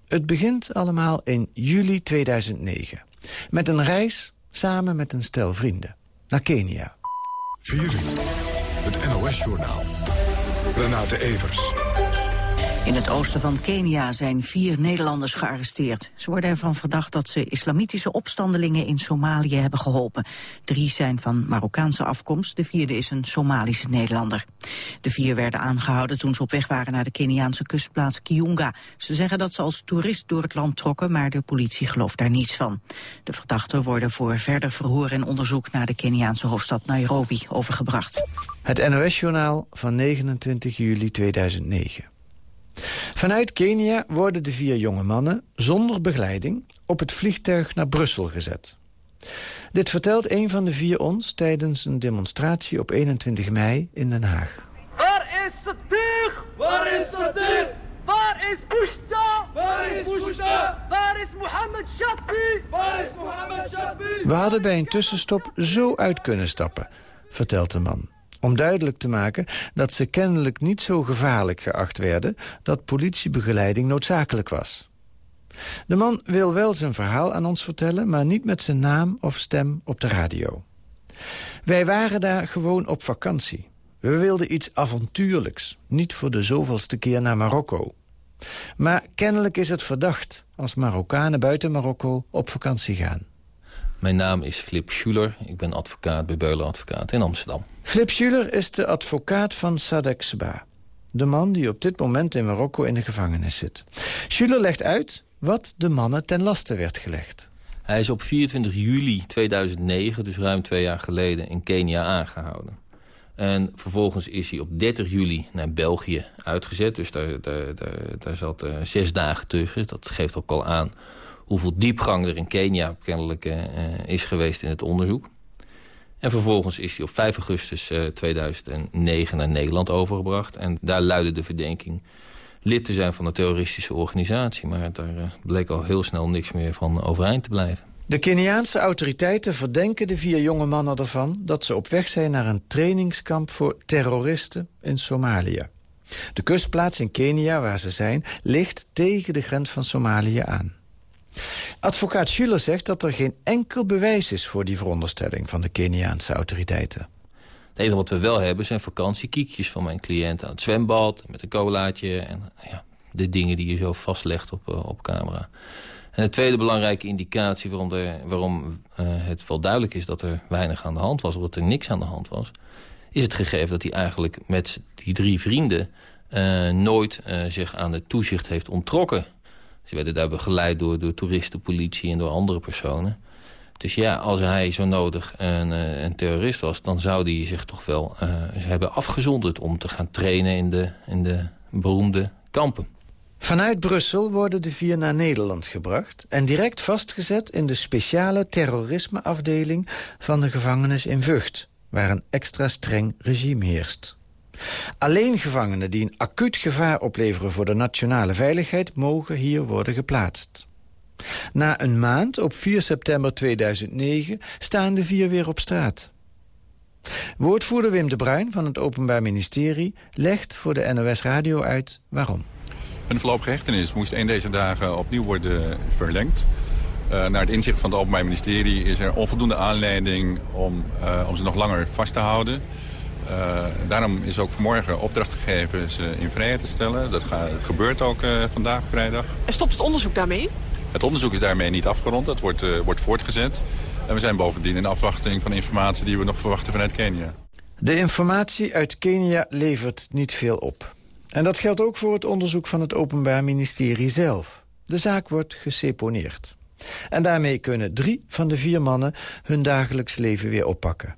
Het begint allemaal in juli 2009. Met een reis samen met een stel vrienden. Naar Kenia.
4 uur. Het NOS-journaal. Renate Evers.
In het oosten van Kenia zijn vier Nederlanders gearresteerd. Ze worden ervan verdacht dat ze islamitische opstandelingen in Somalië hebben geholpen. Drie zijn van Marokkaanse afkomst, de vierde is een Somalische Nederlander. De vier werden aangehouden toen ze op weg waren naar de Keniaanse kustplaats Kiunga. Ze zeggen dat ze als toerist door het land trokken, maar de politie gelooft daar niets van. De verdachten worden voor verder verhoor en onderzoek naar de Keniaanse hoofdstad Nairobi overgebracht.
Het NOS-journaal van 29 juli 2009. Vanuit Kenia worden de vier jonge mannen zonder begeleiding op het vliegtuig naar Brussel gezet. Dit vertelt een van de vier ons tijdens een demonstratie op 21 mei in Den Haag.
Waar is Sadiq? Waar is Sadiq? Waar is Bushta? Waar is Bushta? Waar is Mohammed Shatbi? Waar is Mohammed Shatbi?
We hadden bij een tussenstop zo uit kunnen stappen, vertelt de man om duidelijk te maken dat ze kennelijk niet zo gevaarlijk geacht werden... dat politiebegeleiding noodzakelijk was. De man wil wel zijn verhaal aan ons vertellen... maar niet met zijn naam of stem op de radio. Wij waren daar gewoon op vakantie. We wilden iets avontuurlijks, niet voor de zoveelste keer naar Marokko. Maar kennelijk is het verdacht als Marokkanen buiten Marokko op vakantie gaan.
Mijn naam is Flip Schuler. Ik ben advocaat bij Beuler Advocaat in Amsterdam.
Flip Schuler is de advocaat van Sadek Seba. De man die op dit moment in Marokko in de gevangenis zit. Schuler legt uit wat de mannen ten laste werd gelegd.
Hij is op 24 juli 2009, dus ruim twee jaar geleden, in Kenia aangehouden. En vervolgens is hij op 30 juli naar België uitgezet. Dus daar, daar, daar, daar zat uh, zes dagen tussen. Dat geeft ook al aan hoeveel diepgang er in Kenia kennelijk uh, is geweest in het onderzoek. En vervolgens is hij op 5 augustus 2009 naar Nederland overgebracht. En daar luidde de verdenking lid te zijn van een terroristische organisatie. Maar daar bleek al heel snel niks meer van overeind te blijven.
De Keniaanse autoriteiten verdenken de vier jonge mannen ervan... dat ze op weg zijn naar een trainingskamp voor terroristen in Somalië. De kustplaats in Kenia waar ze zijn... ligt tegen de grens van Somalië aan. Advocaat Schuller zegt dat er geen enkel bewijs is... voor die veronderstelling van de Keniaanse autoriteiten.
Het enige wat we wel hebben zijn vakantiekiekjes van mijn cliënt aan het zwembad... met een colaatje en ja, de dingen die je zo vastlegt op, eh, op camera. En de tweede belangrijke indicatie waarom, waarom uh, het wel duidelijk is... dat er weinig aan de hand was, of dat er niks aan de hand was... is het gegeven dat hij eigenlijk met die drie vrienden... Uh, nooit zich aan het toezicht heeft onttrokken ze werden daar begeleid door, door toeristen, politie en door andere personen. Dus ja, als hij zo nodig een, eh, een terrorist was... dan zou hij zich toch wel uh, hebben afgezonderd om te gaan trainen in de, in de beroemde kampen.
Vanuit Brussel worden de vier naar Nederland gebracht... en direct vastgezet in de speciale terrorismeafdeling... van de gevangenis in Vught, waar een extra streng regime heerst. Alleen gevangenen die een acuut gevaar opleveren voor de nationale veiligheid... mogen hier worden geplaatst. Na een maand, op 4 september 2009, staan de vier weer op straat. Woordvoerder Wim de Bruin van het Openbaar Ministerie... legt voor de NOS Radio uit waarom.
Een voorlopige hechtenis moest een deze dagen opnieuw worden verlengd. Uh, naar het inzicht van het Openbaar Ministerie is er onvoldoende aanleiding om, uh, om ze nog langer vast te houden. Uh, daarom is ook vanmorgen opdracht gegeven ze in vrijheid te stellen. Dat, gaat, dat gebeurt ook vandaag, vrijdag.
En stopt het onderzoek daarmee?
Het onderzoek is daarmee niet afgerond. Dat wordt, wordt voortgezet. En we zijn bovendien in afwachting van informatie die we nog verwachten vanuit Kenia.
De informatie uit Kenia levert niet veel op. En dat geldt ook voor het onderzoek van het Openbaar Ministerie zelf. De zaak wordt geseponeerd. En daarmee kunnen drie van de vier mannen hun dagelijks leven weer oppakken.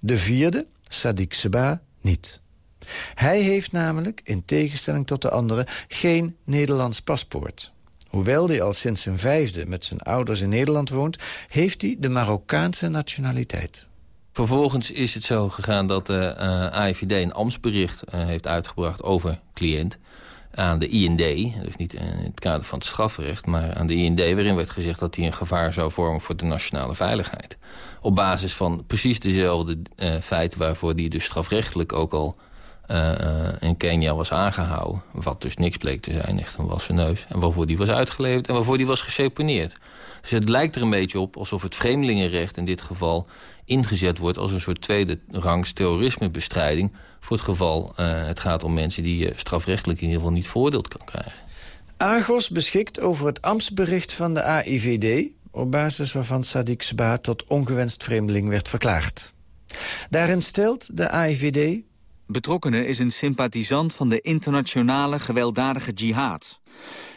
De vierde, Sadiq Seba, niet. Hij heeft namelijk, in tegenstelling tot de anderen, geen Nederlands paspoort. Hoewel hij al sinds zijn vijfde met zijn ouders in Nederland woont... heeft hij de Marokkaanse nationaliteit.
Vervolgens is het zo gegaan dat de uh, eh, AIVD een ambtsbericht uh, heeft uitgebracht over cliënt aan de IND, dus niet in het kader van het strafrecht... maar aan de IND, waarin werd gezegd dat hij een gevaar zou vormen voor de nationale veiligheid. Op basis van precies dezelfde uh, feiten waarvoor die dus strafrechtelijk ook al in Kenia was aangehouden. Wat dus niks bleek te zijn, echt een wassen neus. En waarvoor die was uitgeleverd en waarvoor die was geseponeerd. Dus het lijkt er een beetje op alsof het vreemdelingenrecht in dit geval ingezet wordt als een soort tweede rangs terrorismebestrijding... voor het geval uh, het gaat om mensen die je strafrechtelijk in ieder geval niet veroordeeld kan krijgen.
Argos beschikt over het ambtsbericht van de AIVD... op basis waarvan Sadiq Sba tot ongewenst vreemdeling werd verklaard. Daarin stelt de AIVD...
Betrokkenen is een sympathisant van de internationale gewelddadige jihad.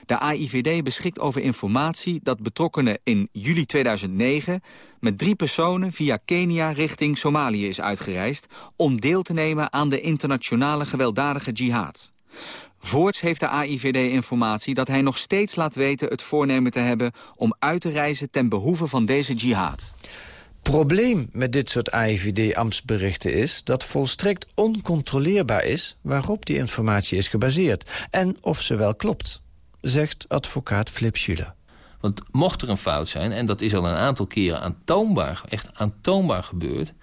De AIVD beschikt over informatie dat betrokkenen in juli 2009... met drie personen via Kenia richting Somalië is uitgereisd... om deel te nemen aan de internationale gewelddadige jihad. Voorts heeft de AIVD informatie dat hij nog steeds laat weten het voornemen te hebben... om uit te reizen ten behoeve van deze jihad.
Probleem met dit soort AIVD-ambtsberichten is dat volstrekt oncontroleerbaar is waarop die informatie is gebaseerd en of ze wel klopt zegt advocaat Flip Schuller.
Want mocht er een fout zijn, en dat is al een aantal keren aantoonbaar, echt aantoonbaar gebeurd...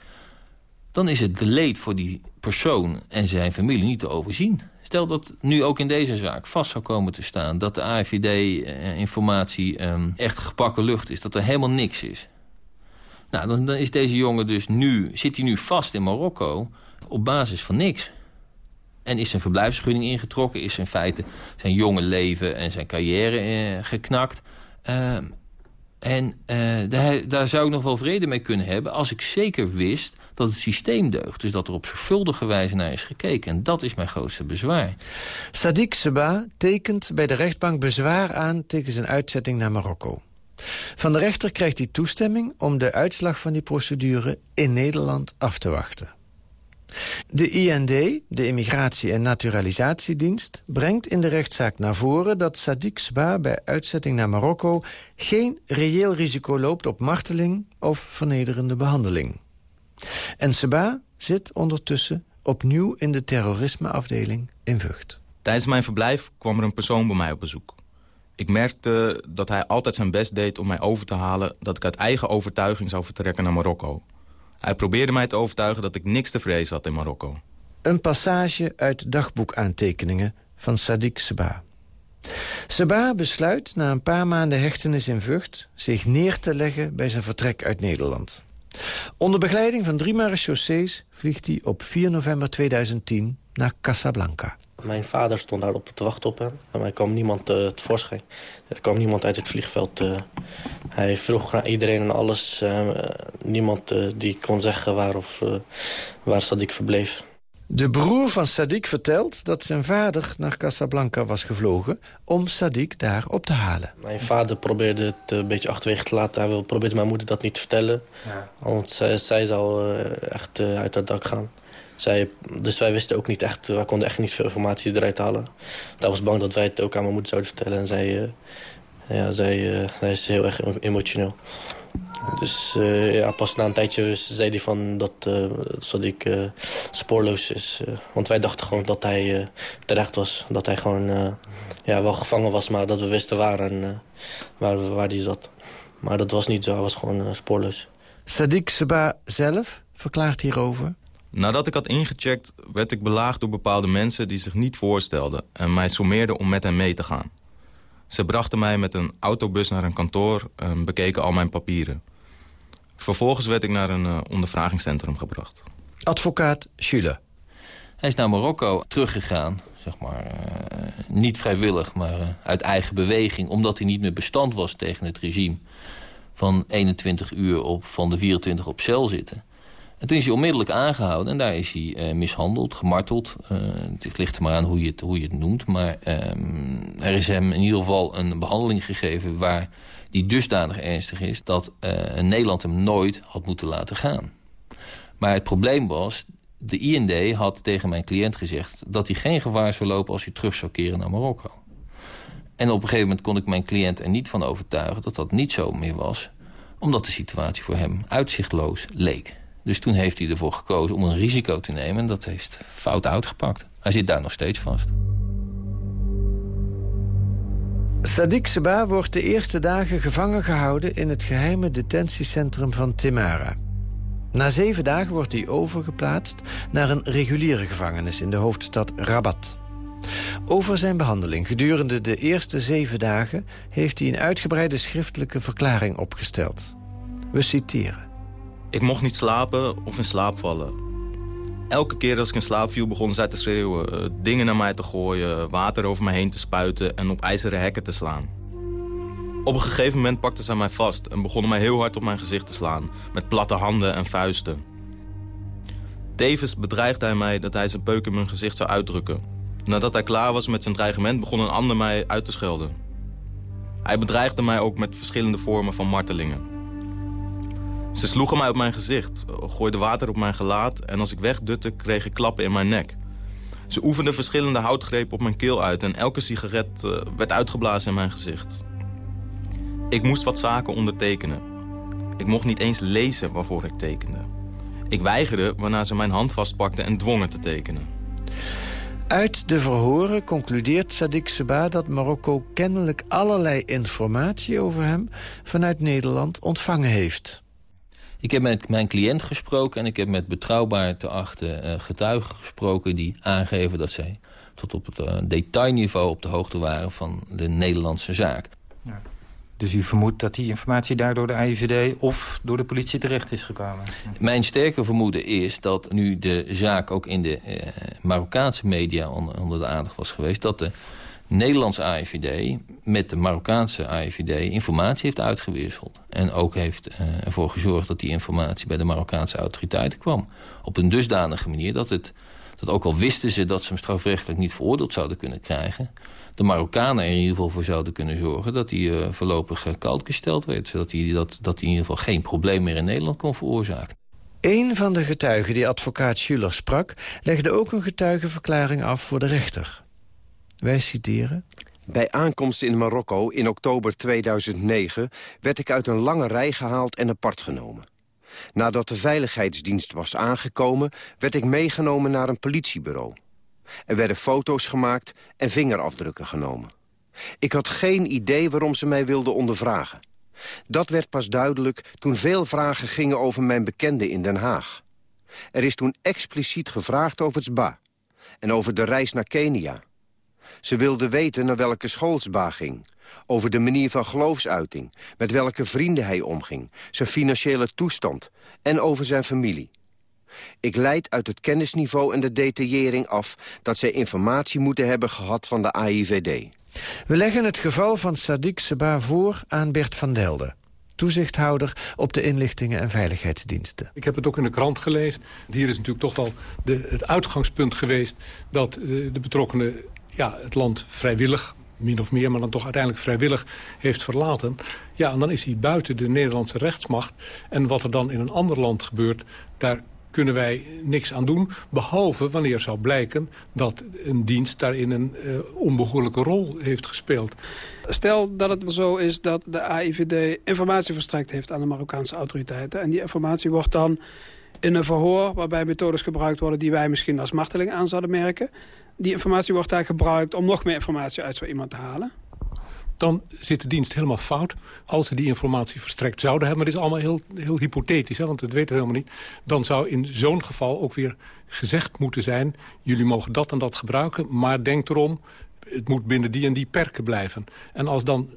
dan is het leed voor die persoon en zijn familie niet te overzien. Stel dat nu ook in deze zaak vast zou komen te staan... dat de AIVD-informatie eh, ehm, echt gepakken lucht is, dat er helemaal niks is. Nou, dan, is deze jongen dus nu, zit hij nu vast in Marokko op basis van niks. En is zijn verblijfsvergunning ingetrokken. Is in feite zijn jonge leven en zijn carrière eh, geknakt. Uh, en uh, daar, daar, zou ik nog wel vrede mee kunnen hebben... als ik zeker wist dat het systeem deugt. Dus dat er op zorgvuldige wijze naar is gekeken. En dat is mijn grootste bezwaar.
Sadiq Seba tekent bij de rechtbank bezwaar aan... tegen zijn uitzetting naar Marokko. Van de rechter krijgt hij toestemming om de uitslag van die procedure in Nederland af te wachten. De IND, de Immigratie- en Naturalisatiedienst... brengt in de rechtszaak naar voren dat Sadiq Sba bij uitzetting naar Marokko... geen reëel risico loopt op marteling of vernederende behandeling. En Sba zit ondertussen opnieuw in de terrorismeafdeling in Vught.
Tijdens mijn verblijf kwam er een persoon bij mij op bezoek. Ik merkte dat hij altijd zijn best deed om mij over te halen... dat ik uit eigen overtuiging zou vertrekken naar Marokko... Hij probeerde mij te overtuigen dat ik niks te vrezen had in Marokko.
Een passage uit dagboekaantekeningen van Sadiq Seba. Seba besluit na een paar maanden hechtenis in Vught... zich neer te leggen bij zijn vertrek uit Nederland. Onder begeleiding van drie marechaussees vliegt hij op 4 november 2010 naar Casablanca.
Mijn vader stond daar op te wachten op hem. Maar mij kwam niemand uh, tevoorschijn. Er kwam niemand uit het vliegveld. Uh, hij vroeg naar iedereen en alles. Uh, niemand die kon zeggen waar, of, waar Sadiq verbleef.
De broer van Sadiq vertelt dat zijn vader naar Casablanca was gevlogen... om Sadiq daar op te halen.
Mijn vader probeerde het een beetje achterwege te laten. Hij probeerde mijn moeder dat niet te vertellen. Ja. Want zij, zij zou echt uit het dak gaan. Dus wij wisten ook niet echt, wij konden echt niet veel informatie eruit halen. Daar was bang dat wij het ook aan mijn moeder zouden vertellen. En zij, ja, zij, zij is heel erg emotioneel. Dus uh, ja, pas na een tijdje zei hij van dat, uh, uh, spoorloos is. want wij dachten gewoon dat hij terecht was. Dat hij gewoon ja, wel gevangen was, maar dat we wisten waar en waar, waar hij zat. Maar dat was niet zo, hij was gewoon spoorloos.
Sadiq Seba zelf verklaart hierover.
Nadat ik had ingecheckt, werd ik belaagd door bepaalde mensen die zich niet voorstelden... en mij sommeerden om met hem mee te gaan. Ze brachten mij met een autobus naar een kantoor en bekeken al mijn papieren. Vervolgens werd ik naar een uh, ondervragingscentrum gebracht.
Advocaat Schule.
Hij is naar Marokko teruggegaan, zeg maar, uh, niet vrijwillig, maar uh, uit eigen beweging... omdat hij niet meer bestand was tegen het regime van 21 uur op, van de 24 op cel zitten. En toen is hij onmiddellijk aangehouden en daar is hij uh, mishandeld, gemarteld. Uh, het ligt er maar aan hoe je het, hoe je het noemt. Maar um, er is hem in ieder geval een behandeling gegeven... waar die dusdanig ernstig is dat uh, Nederland hem nooit had moeten laten gaan. Maar het probleem was, de IND had tegen mijn cliënt gezegd... dat hij geen gevaar zou lopen als hij terug zou keren naar Marokko. En op een gegeven moment kon ik mijn cliënt er niet van overtuigen... dat dat niet zo meer was, omdat de situatie voor hem uitzichtloos leek. Dus toen heeft hij ervoor gekozen om een risico te nemen... en dat heeft fout uitgepakt. Hij zit daar nog steeds vast.
Sadiq Seba wordt de eerste dagen gevangen gehouden... in het geheime detentiecentrum van Temara. Na zeven dagen wordt hij overgeplaatst naar een reguliere gevangenis... in de hoofdstad Rabat. Over zijn behandeling gedurende de eerste zeven dagen... heeft hij een uitgebreide schriftelijke verklaring opgesteld. We citeren.
Ik mocht niet slapen of in slaap vallen. Elke keer als ik in slaap viel begon zij te schreeuwen... Uh, dingen naar mij te gooien, water over me heen te spuiten... en op ijzeren hekken te slaan. Op een gegeven moment pakte zij mij vast... en begonnen mij heel hard op mijn gezicht te slaan... met platte handen en vuisten. Tevens bedreigde hij mij dat hij zijn peuk in mijn gezicht zou uitdrukken. Nadat hij klaar was met zijn dreigement begon een ander mij uit te schelden. Hij bedreigde mij ook met verschillende vormen van martelingen. Ze sloegen mij op mijn gezicht, gooiden water op mijn gelaat... en als ik wegdutte kreeg ik klappen in mijn nek. Ze oefenden verschillende houtgrepen op mijn keel uit... en elke sigaret uh, werd uitgeblazen in mijn gezicht. Ik moest wat zaken ondertekenen. Ik mocht niet eens lezen waarvoor ik tekende. Ik weigerde waarna ze mijn hand vastpakten en dwongen te tekenen.
Uit de verhoren concludeert Sadiq Seba dat Marokko kennelijk allerlei informatie over hem vanuit Nederland ontvangen heeft.
Ik heb met mijn cliënt gesproken en ik heb met betrouwbaar te achten uh, getuigen gesproken... die aangeven dat zij tot op het uh, detailniveau op de hoogte waren van de Nederlandse zaak.
Ja. Dus u vermoedt dat die informatie daardoor de AIVD of door de politie terecht is gekomen?
Mijn sterke vermoeden is dat nu de zaak ook in de uh, Marokkaanse media onder, onder de aandacht was geweest... dat de Nederlandse AIVD met de Marokkaanse AIVD informatie heeft uitgewisseld. En ook heeft uh, ervoor gezorgd dat die informatie bij de Marokkaanse autoriteiten kwam. Op een dusdanige manier dat het, dat ook al wisten ze dat ze hem strafrechtelijk niet veroordeeld zouden kunnen krijgen... de Marokkanen er in ieder geval voor zouden kunnen zorgen dat hij uh, voorlopig uh, koud gesteld werd. Zodat hij, dat, dat in ieder geval geen probleem meer in Nederland kon veroorzaken.
Een van de getuigen die advocaat Schuller sprak... legde ook een getuigenverklaring af voor de rechter. Wij citeren...
Bij aankomst in Marokko in oktober 2009 werd ik uit een lange rij gehaald en apart genomen. Nadat de veiligheidsdienst was aangekomen, werd ik meegenomen naar een politiebureau. Er werden foto's gemaakt en vingerafdrukken genomen. Ik had geen idee waarom ze mij wilden ondervragen. Dat werd pas duidelijk toen veel vragen gingen over mijn bekende in Den Haag. Er is toen expliciet gevraagd over het SBA en over de reis naar Kenia. Ze wilde weten naar welke school Sba ging. Over de manier van geloofsuiting, met welke vrienden hij omging... zijn financiële toestand en over zijn familie. Ik leid uit het kennisniveau en de detaillering af... dat zij informatie moeten hebben gehad van de AIVD.
We leggen het geval van Sadiq Seba voor aan Bert van Delden toezichthouder op de inlichtingen en veiligheidsdiensten.
Ik heb het ook in de krant gelezen. Hier is natuurlijk toch wel de, het uitgangspunt geweest... dat uh, de betrokkenen ja, het land vrijwillig, min of meer, maar dan toch uiteindelijk vrijwillig heeft verlaten. Ja, en dan is hij buiten de Nederlandse rechtsmacht. En wat er dan in een ander land gebeurt, daar kunnen wij niks aan doen. Behalve wanneer zou blijken dat een dienst daarin een uh, onbehoorlijke rol heeft gespeeld.
Stel dat het zo is dat de AIVD informatie verstrekt heeft aan de Marokkaanse autoriteiten. En die informatie wordt dan in een verhoor waarbij methodes gebruikt worden... die wij misschien als marteling aan zouden merken. Die informatie wordt daar gebruikt om nog meer informatie uit zo iemand te halen
dan zit de dienst helemaal fout. Als ze die informatie verstrekt zouden hebben... maar dit is allemaal heel, heel hypothetisch, hè, want dat weten we helemaal niet... dan zou in zo'n geval ook weer gezegd moeten zijn... jullie mogen dat en dat gebruiken, maar denk erom... het moet binnen die en die perken blijven. En als dan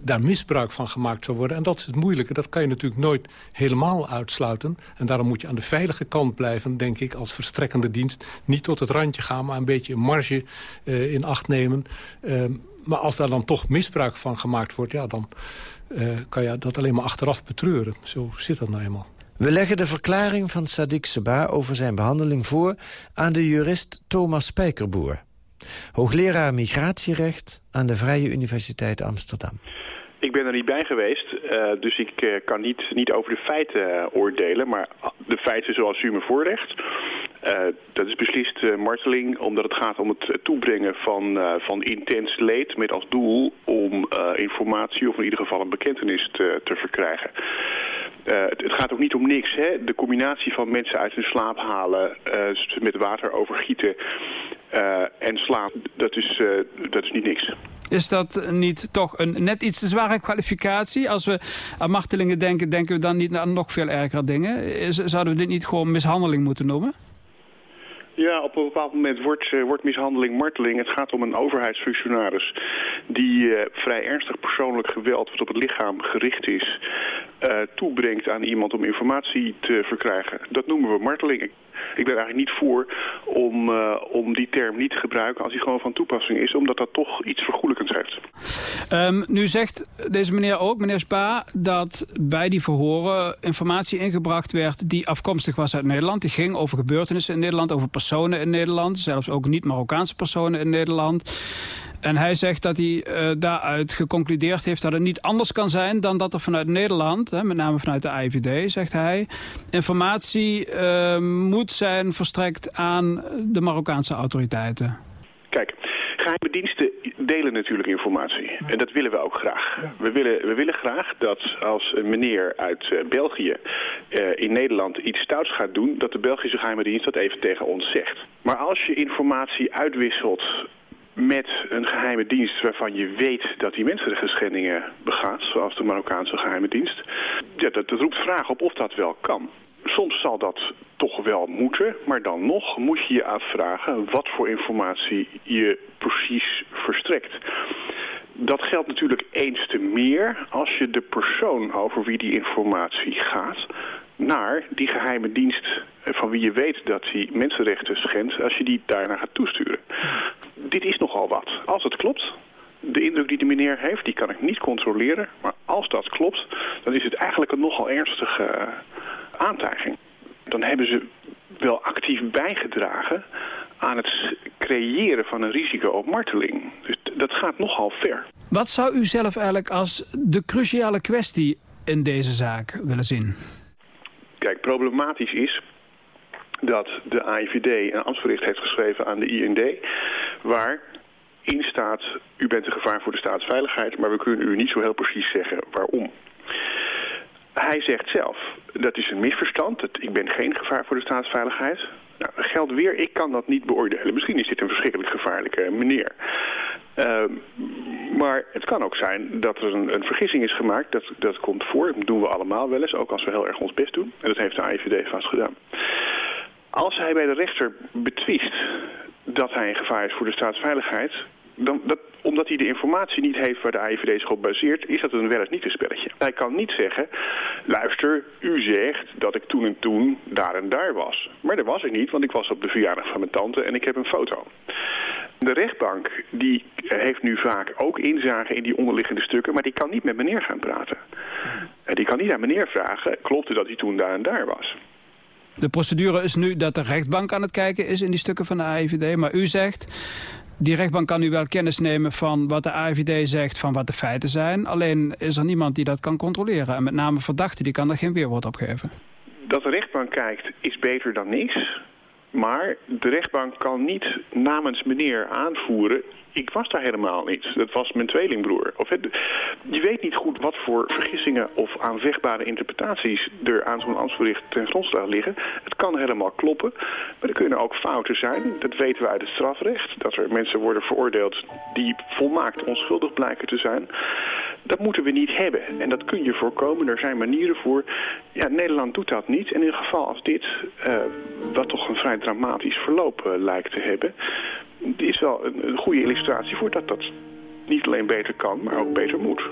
daar misbruik van gemaakt zou worden. En dat is het moeilijke. Dat kan je natuurlijk nooit helemaal uitsluiten. En daarom moet je aan de veilige kant blijven, denk ik, als verstrekkende dienst. Niet tot het randje gaan, maar een beetje een marge uh, in acht nemen. Uh, maar als daar dan toch misbruik van gemaakt wordt... Ja, dan uh, kan je dat alleen maar achteraf betreuren. Zo zit dat nou eenmaal.
We leggen de verklaring van Sadiq Seba over zijn behandeling voor... aan de jurist Thomas Spijkerboer. Hoogleraar migratierecht aan de Vrije Universiteit Amsterdam.
Ik ben er niet bij geweest, uh, dus ik uh, kan niet, niet over de feiten uh, oordelen. Maar de feiten zoals u me voorlegt, dat is beslist marteling... omdat het gaat om het toebrengen van, van intens leed... met als doel om informatie of in ieder geval een bekentenis te, te verkrijgen. Het, het, gaat ook niet om niks. Hè? De combinatie van mensen uit hun slaap halen, met water overgieten en slaap, dat is, dat is niet niks.
Is dat niet toch een net iets te zware kwalificatie? Als we aan martelingen denken, denken we dan niet aan nog veel ergere dingen? Zouden we dit niet gewoon mishandeling moeten noemen?
Ja, op een bepaald moment wordt, uh, wordt mishandeling marteling. Het gaat om een overheidsfunctionaris die uh, vrij ernstig persoonlijk geweld... wat op het lichaam gericht is, uh, toebrengt aan iemand om informatie te verkrijgen. Dat noemen we marteling. Ik ben eigenlijk niet voor om, uh, om die term niet te gebruiken als die gewoon van toepassing is. Omdat dat toch iets vergoelijkends heeft.
Um, nu zegt deze meneer ook, meneer Spa, dat bij die verhoren informatie ingebracht werd die afkomstig was uit Nederland. Die ging over gebeurtenissen in Nederland, over personen in Nederland. Zelfs ook niet-Marokkaanse personen in Nederland. En hij zegt dat hij uh, daaruit geconcludeerd heeft dat het niet anders kan zijn dan dat er vanuit Nederland, hè, met name vanuit de IVD, zegt hij, informatie uh, moet zijn verstrekt aan de Marokkaanse autoriteiten.
Kijk, geheime diensten delen natuurlijk informatie. En dat willen we ook graag. We willen, we willen graag dat als een meneer uit uh, België in Nederland iets stouts gaat doen... dat de Belgische geheime dienst dat even tegen ons zegt. Maar als je informatie uitwisselt met een geheime dienst waarvan je weet dat die mensenrechtsschendingen begaat, zoals de Marokkaanse geheime dienst, ja, dat, dat roept vragen op of dat wel kan. Soms zal dat toch wel moeten, maar dan nog moet je je afvragen wat voor informatie je precies verstrekt. Dat geldt natuurlijk eens te meer als je de persoon over wie die informatie gaat naar die geheime dienst van wie je weet dat hij mensenrechten schendt, als je die daarna gaat toesturen. Dit is nogal wat. Als het klopt, de indruk die de meneer heeft, die kan ik niet controleren. Maar als dat klopt, dan is het eigenlijk een nogal ernstige uh, aantijging. Dan hebben ze wel actief bijgedragen aan het creëren van een risico op marteling. Dus dat gaat nogal ver.
Wat zou u zelf eigenlijk als de cruciale kwestie in deze zaak willen zien?
Kijk, problematisch is dat de AIVD een ambtsbericht heeft geschreven aan de IND... waar in staat, u bent een gevaar voor de staatsveiligheid... maar we kunnen u niet zo heel precies zeggen waarom. Hij zegt zelf, dat is een misverstand, dat ik ben geen gevaar voor de staatsveiligheid. Nou, geldt weer, ik kan dat niet beoordelen. Misschien is dit een verschrikkelijk gevaarlijke meneer. Uh, maar het kan ook zijn dat er een, een, vergissing is gemaakt. Dat, dat komt voor, dat doen we allemaal wel eens, ook als we heel erg ons best doen. En dat heeft de AIVD vast gedaan. Als hij bij de rechter betwist dat hij een gevaar is voor de staatsveiligheid... Dan, dat, omdat hij de informatie niet heeft waar de AIVD zich op baseert... is dat een wel niet een spelletje. Hij kan niet zeggen, luister, u zegt dat ik toen en toen daar en daar was. Maar dat was ik niet, want ik was op de verjaardag van mijn tante en ik heb een foto. De rechtbank die heeft nu vaak ook inzage in die onderliggende stukken... maar die kan niet met meneer gaan praten. En die kan niet aan meneer vragen, klopt het dat hij toen daar en daar was?
De procedure is nu dat de rechtbank aan het kijken is in die stukken van de AIVD. Maar u zegt, die rechtbank kan nu wel kennis nemen van wat de AIVD zegt, van wat de feiten zijn. Alleen is er niemand die dat kan controleren. En met name verdachte, die kan daar geen weerwoord op geven.
Dat de rechtbank kijkt is beter dan niks. Maar de rechtbank kan niet namens meneer aanvoeren... ik was daar helemaal niet. Dat was mijn tweelingbroer. Of je weet niet goed wat voor vergissingen of aanvechtbare interpretaties... er aan zo'n ambtsbericht ten grondslag liggen. Het kan helemaal kloppen, maar er kunnen ook fouten zijn. Dat weten we uit het strafrecht. Dat er mensen worden veroordeeld die volmaakt onschuldig blijken te zijn. Dat moeten we niet hebben. En dat kun je voorkomen. Er zijn manieren voor. Ja, Nederland doet dat niet. En in een geval als dit, uh, wat toch een vrij dramatisch verloop uh, lijkt te hebben... is wel een, een goede illustratie voor dat dat niet alleen beter kan, maar ook beter moet.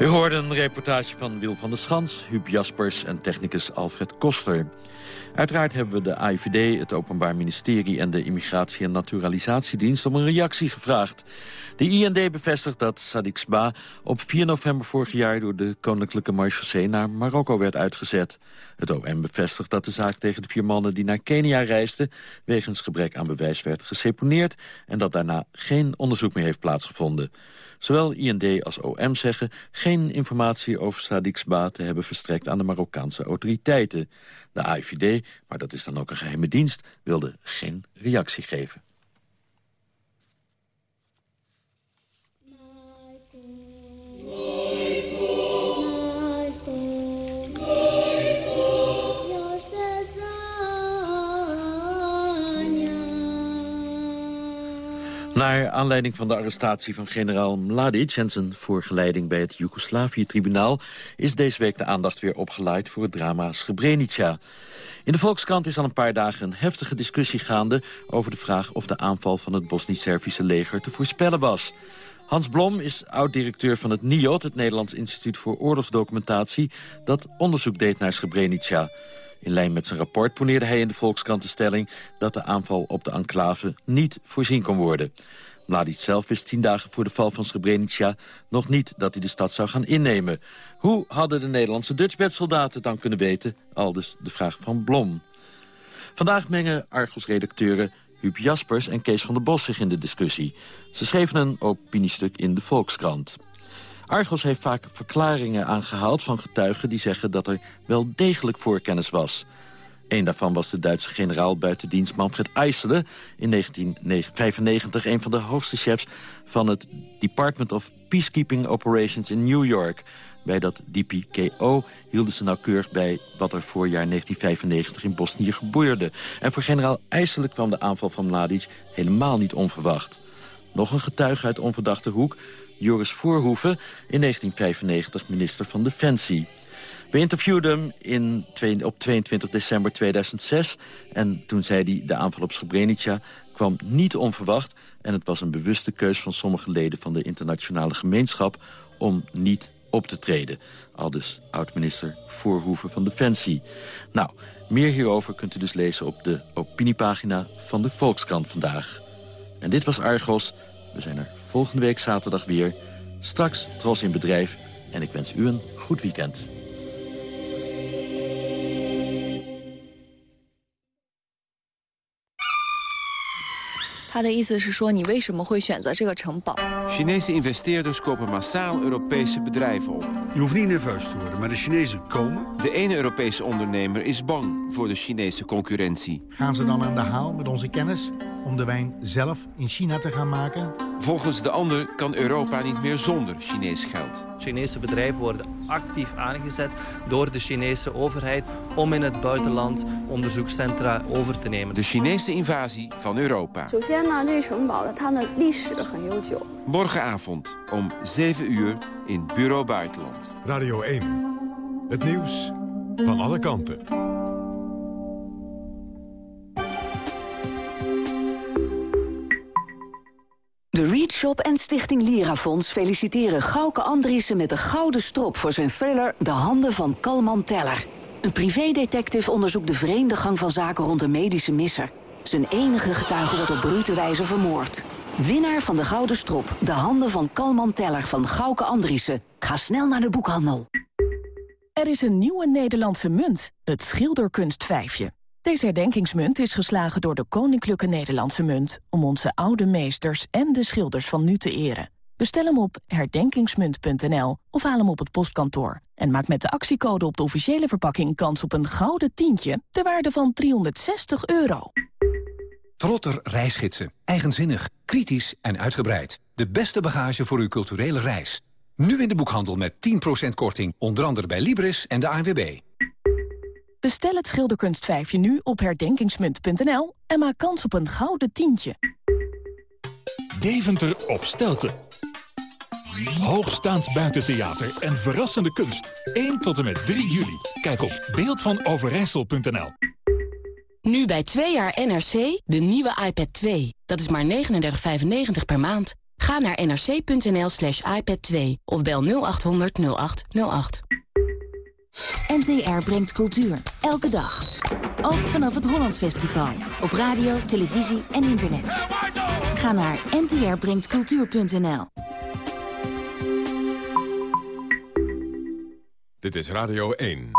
U hoorde een reportage van Wil van der Schans, Huub Jaspers en technicus Alfred Koster. Uiteraard hebben we de AIVD, het Openbaar Ministerie en de Immigratie- en Naturalisatiedienst om een reactie gevraagd. De IND bevestigt dat Sadiq Sba op 4 november vorig jaar door de Koninklijke Marechaussee naar Marokko werd uitgezet. Het OM bevestigt dat de zaak tegen de vier mannen die naar Kenia reisden wegens gebrek aan bewijs werd geseponeerd en dat daarna geen onderzoek meer heeft plaatsgevonden. Zowel IND als OM zeggen geen informatie over Sadiq's Ba te hebben verstrekt aan de Marokkaanse autoriteiten. De AIVD, maar dat is dan ook een geheime dienst, wilde geen reactie geven. Naar aanleiding van de arrestatie van generaal Mladic... en zijn voorgeleiding bij het Joegoslavië-tribunaal... is deze week de aandacht weer opgeleid voor het drama Srebrenica. In de Volkskrant is al een paar dagen een heftige discussie gaande... over de vraag of de aanval van het Bosnisch-Servische leger te voorspellen was. Hans Blom is oud-directeur van het NIOD, het Nederlands Instituut voor Oorlogsdocumentatie... dat onderzoek deed naar Srebrenica... In lijn met zijn rapport poneerde hij in de Volkskrant de stelling... dat de aanval op de enclave niet voorzien kon worden. Mladic zelf wist tien dagen voor de val van Srebrenica nog niet dat hij de stad zou gaan innemen. Hoe hadden de Nederlandse Dutchbed-soldaten dan kunnen weten? Aldus de vraag van Blom. Vandaag mengen Argos-redacteuren Huub Jaspers en Kees van der Bos zich in de discussie. Ze schreven een opiniestuk in de Volkskrant. Argos heeft vaak verklaringen aangehaald van getuigen... die zeggen dat er wel degelijk voorkennis was. Een daarvan was de Duitse generaal buitendienst Manfred Eisele... in 1995 een van de hoogste chefs van het Department of Peacekeeping Operations in New York. Bij dat DPKO hielden ze nauwkeurig bij wat er voorjaar 1995 in Bosnië gebeurde. En voor generaal IJsselijk kwam de aanval van Mladic helemaal niet onverwacht. Nog een getuige uit onverdachte hoek Joris Voorhoeven, in 1995 minister van Defensie. We interviewden hem in, op 22 december 2006 en toen zei hij de aanval op Srebrenica kwam niet onverwacht... en het was een bewuste keus van sommige leden van de internationale gemeenschap om niet op te treden. Al dus oud-minister Voorhoeven van Defensie. Nou, meer hierover kunt u dus lezen op de opiniepagina van de Volkskrant vandaag. En dit was Argos. We zijn er volgende week zaterdag weer. Straks Tros in Bedrijf. En ik wens u een goed weekend.
他的意思是说，你为什么会选择这个城堡？
Chinese investeerders kopen massaal Europese bedrijven op.
Je hoeft niet nerveus te worden, maar de Chinezen komen.
De ene Europese ondernemer is bang voor de Chinese concurrentie.
Gaan ze dan aan de haal met onze kennis om de wijn zelf in China te gaan maken?
Volgens de ander kan Europa niet meer zonder Chinees geld.
Chinese bedrijven worden actief aangezet door de Chinese overheid... om in het buitenland onderzoekscentra over te nemen.
De Chinese invasie van Europa. Morgenavond om 7 uur in Bureau Buitenland.
Radio 1. Het nieuws van alle kanten.
En Stichting Lirafonds feliciteren Gauke Andriessen met de gouden strop voor zijn thriller De Handen van Kalman Teller. Een privédetective onderzoekt de vreemde gang van zaken rond een medische misser. Zijn enige getuige wordt op brute wijze vermoord. Winnaar van de gouden strop, De Handen van Kalman Teller van Gauke Andriessen. Ga snel naar de boekhandel.
Er is een nieuwe Nederlandse munt, het schilderkunstvijfje.
Deze herdenkingsmunt is geslagen door de Koninklijke Nederlandse Munt... om onze oude meesters en de schilders van nu te eren. Bestel hem op herdenkingsmunt.nl of haal hem op het postkantoor. En maak met de actiecode op de officiële verpakking kans op een gouden tientje... ter waarde van 360 euro.
Trotter reisgidsen. Eigenzinnig, kritisch en uitgebreid. De beste bagage voor uw culturele reis. Nu in de boekhandel met 10% korting, onder andere bij Libris en de ANWB.
Bestel het schilderkunstvijfje nu op herdenkingsmunt.nl... en maak kans op een gouden tientje.
Deventer op Stelten. Hoogstaand buitentheater en verrassende kunst. 1 tot en met 3 juli. Kijk op beeldvanoverijssel.nl.
Nu bij 2 jaar NRC, de nieuwe iPad 2. Dat is maar 39,95 per maand. Ga naar nrc.nl slash iPad 2 of bel 0800 0808.
NTR brengt cultuur. Elke dag. Ook vanaf het Holland Festival. Op radio, televisie en internet. Ga naar ntrbrengtcultuur.nl
Dit is Radio 1.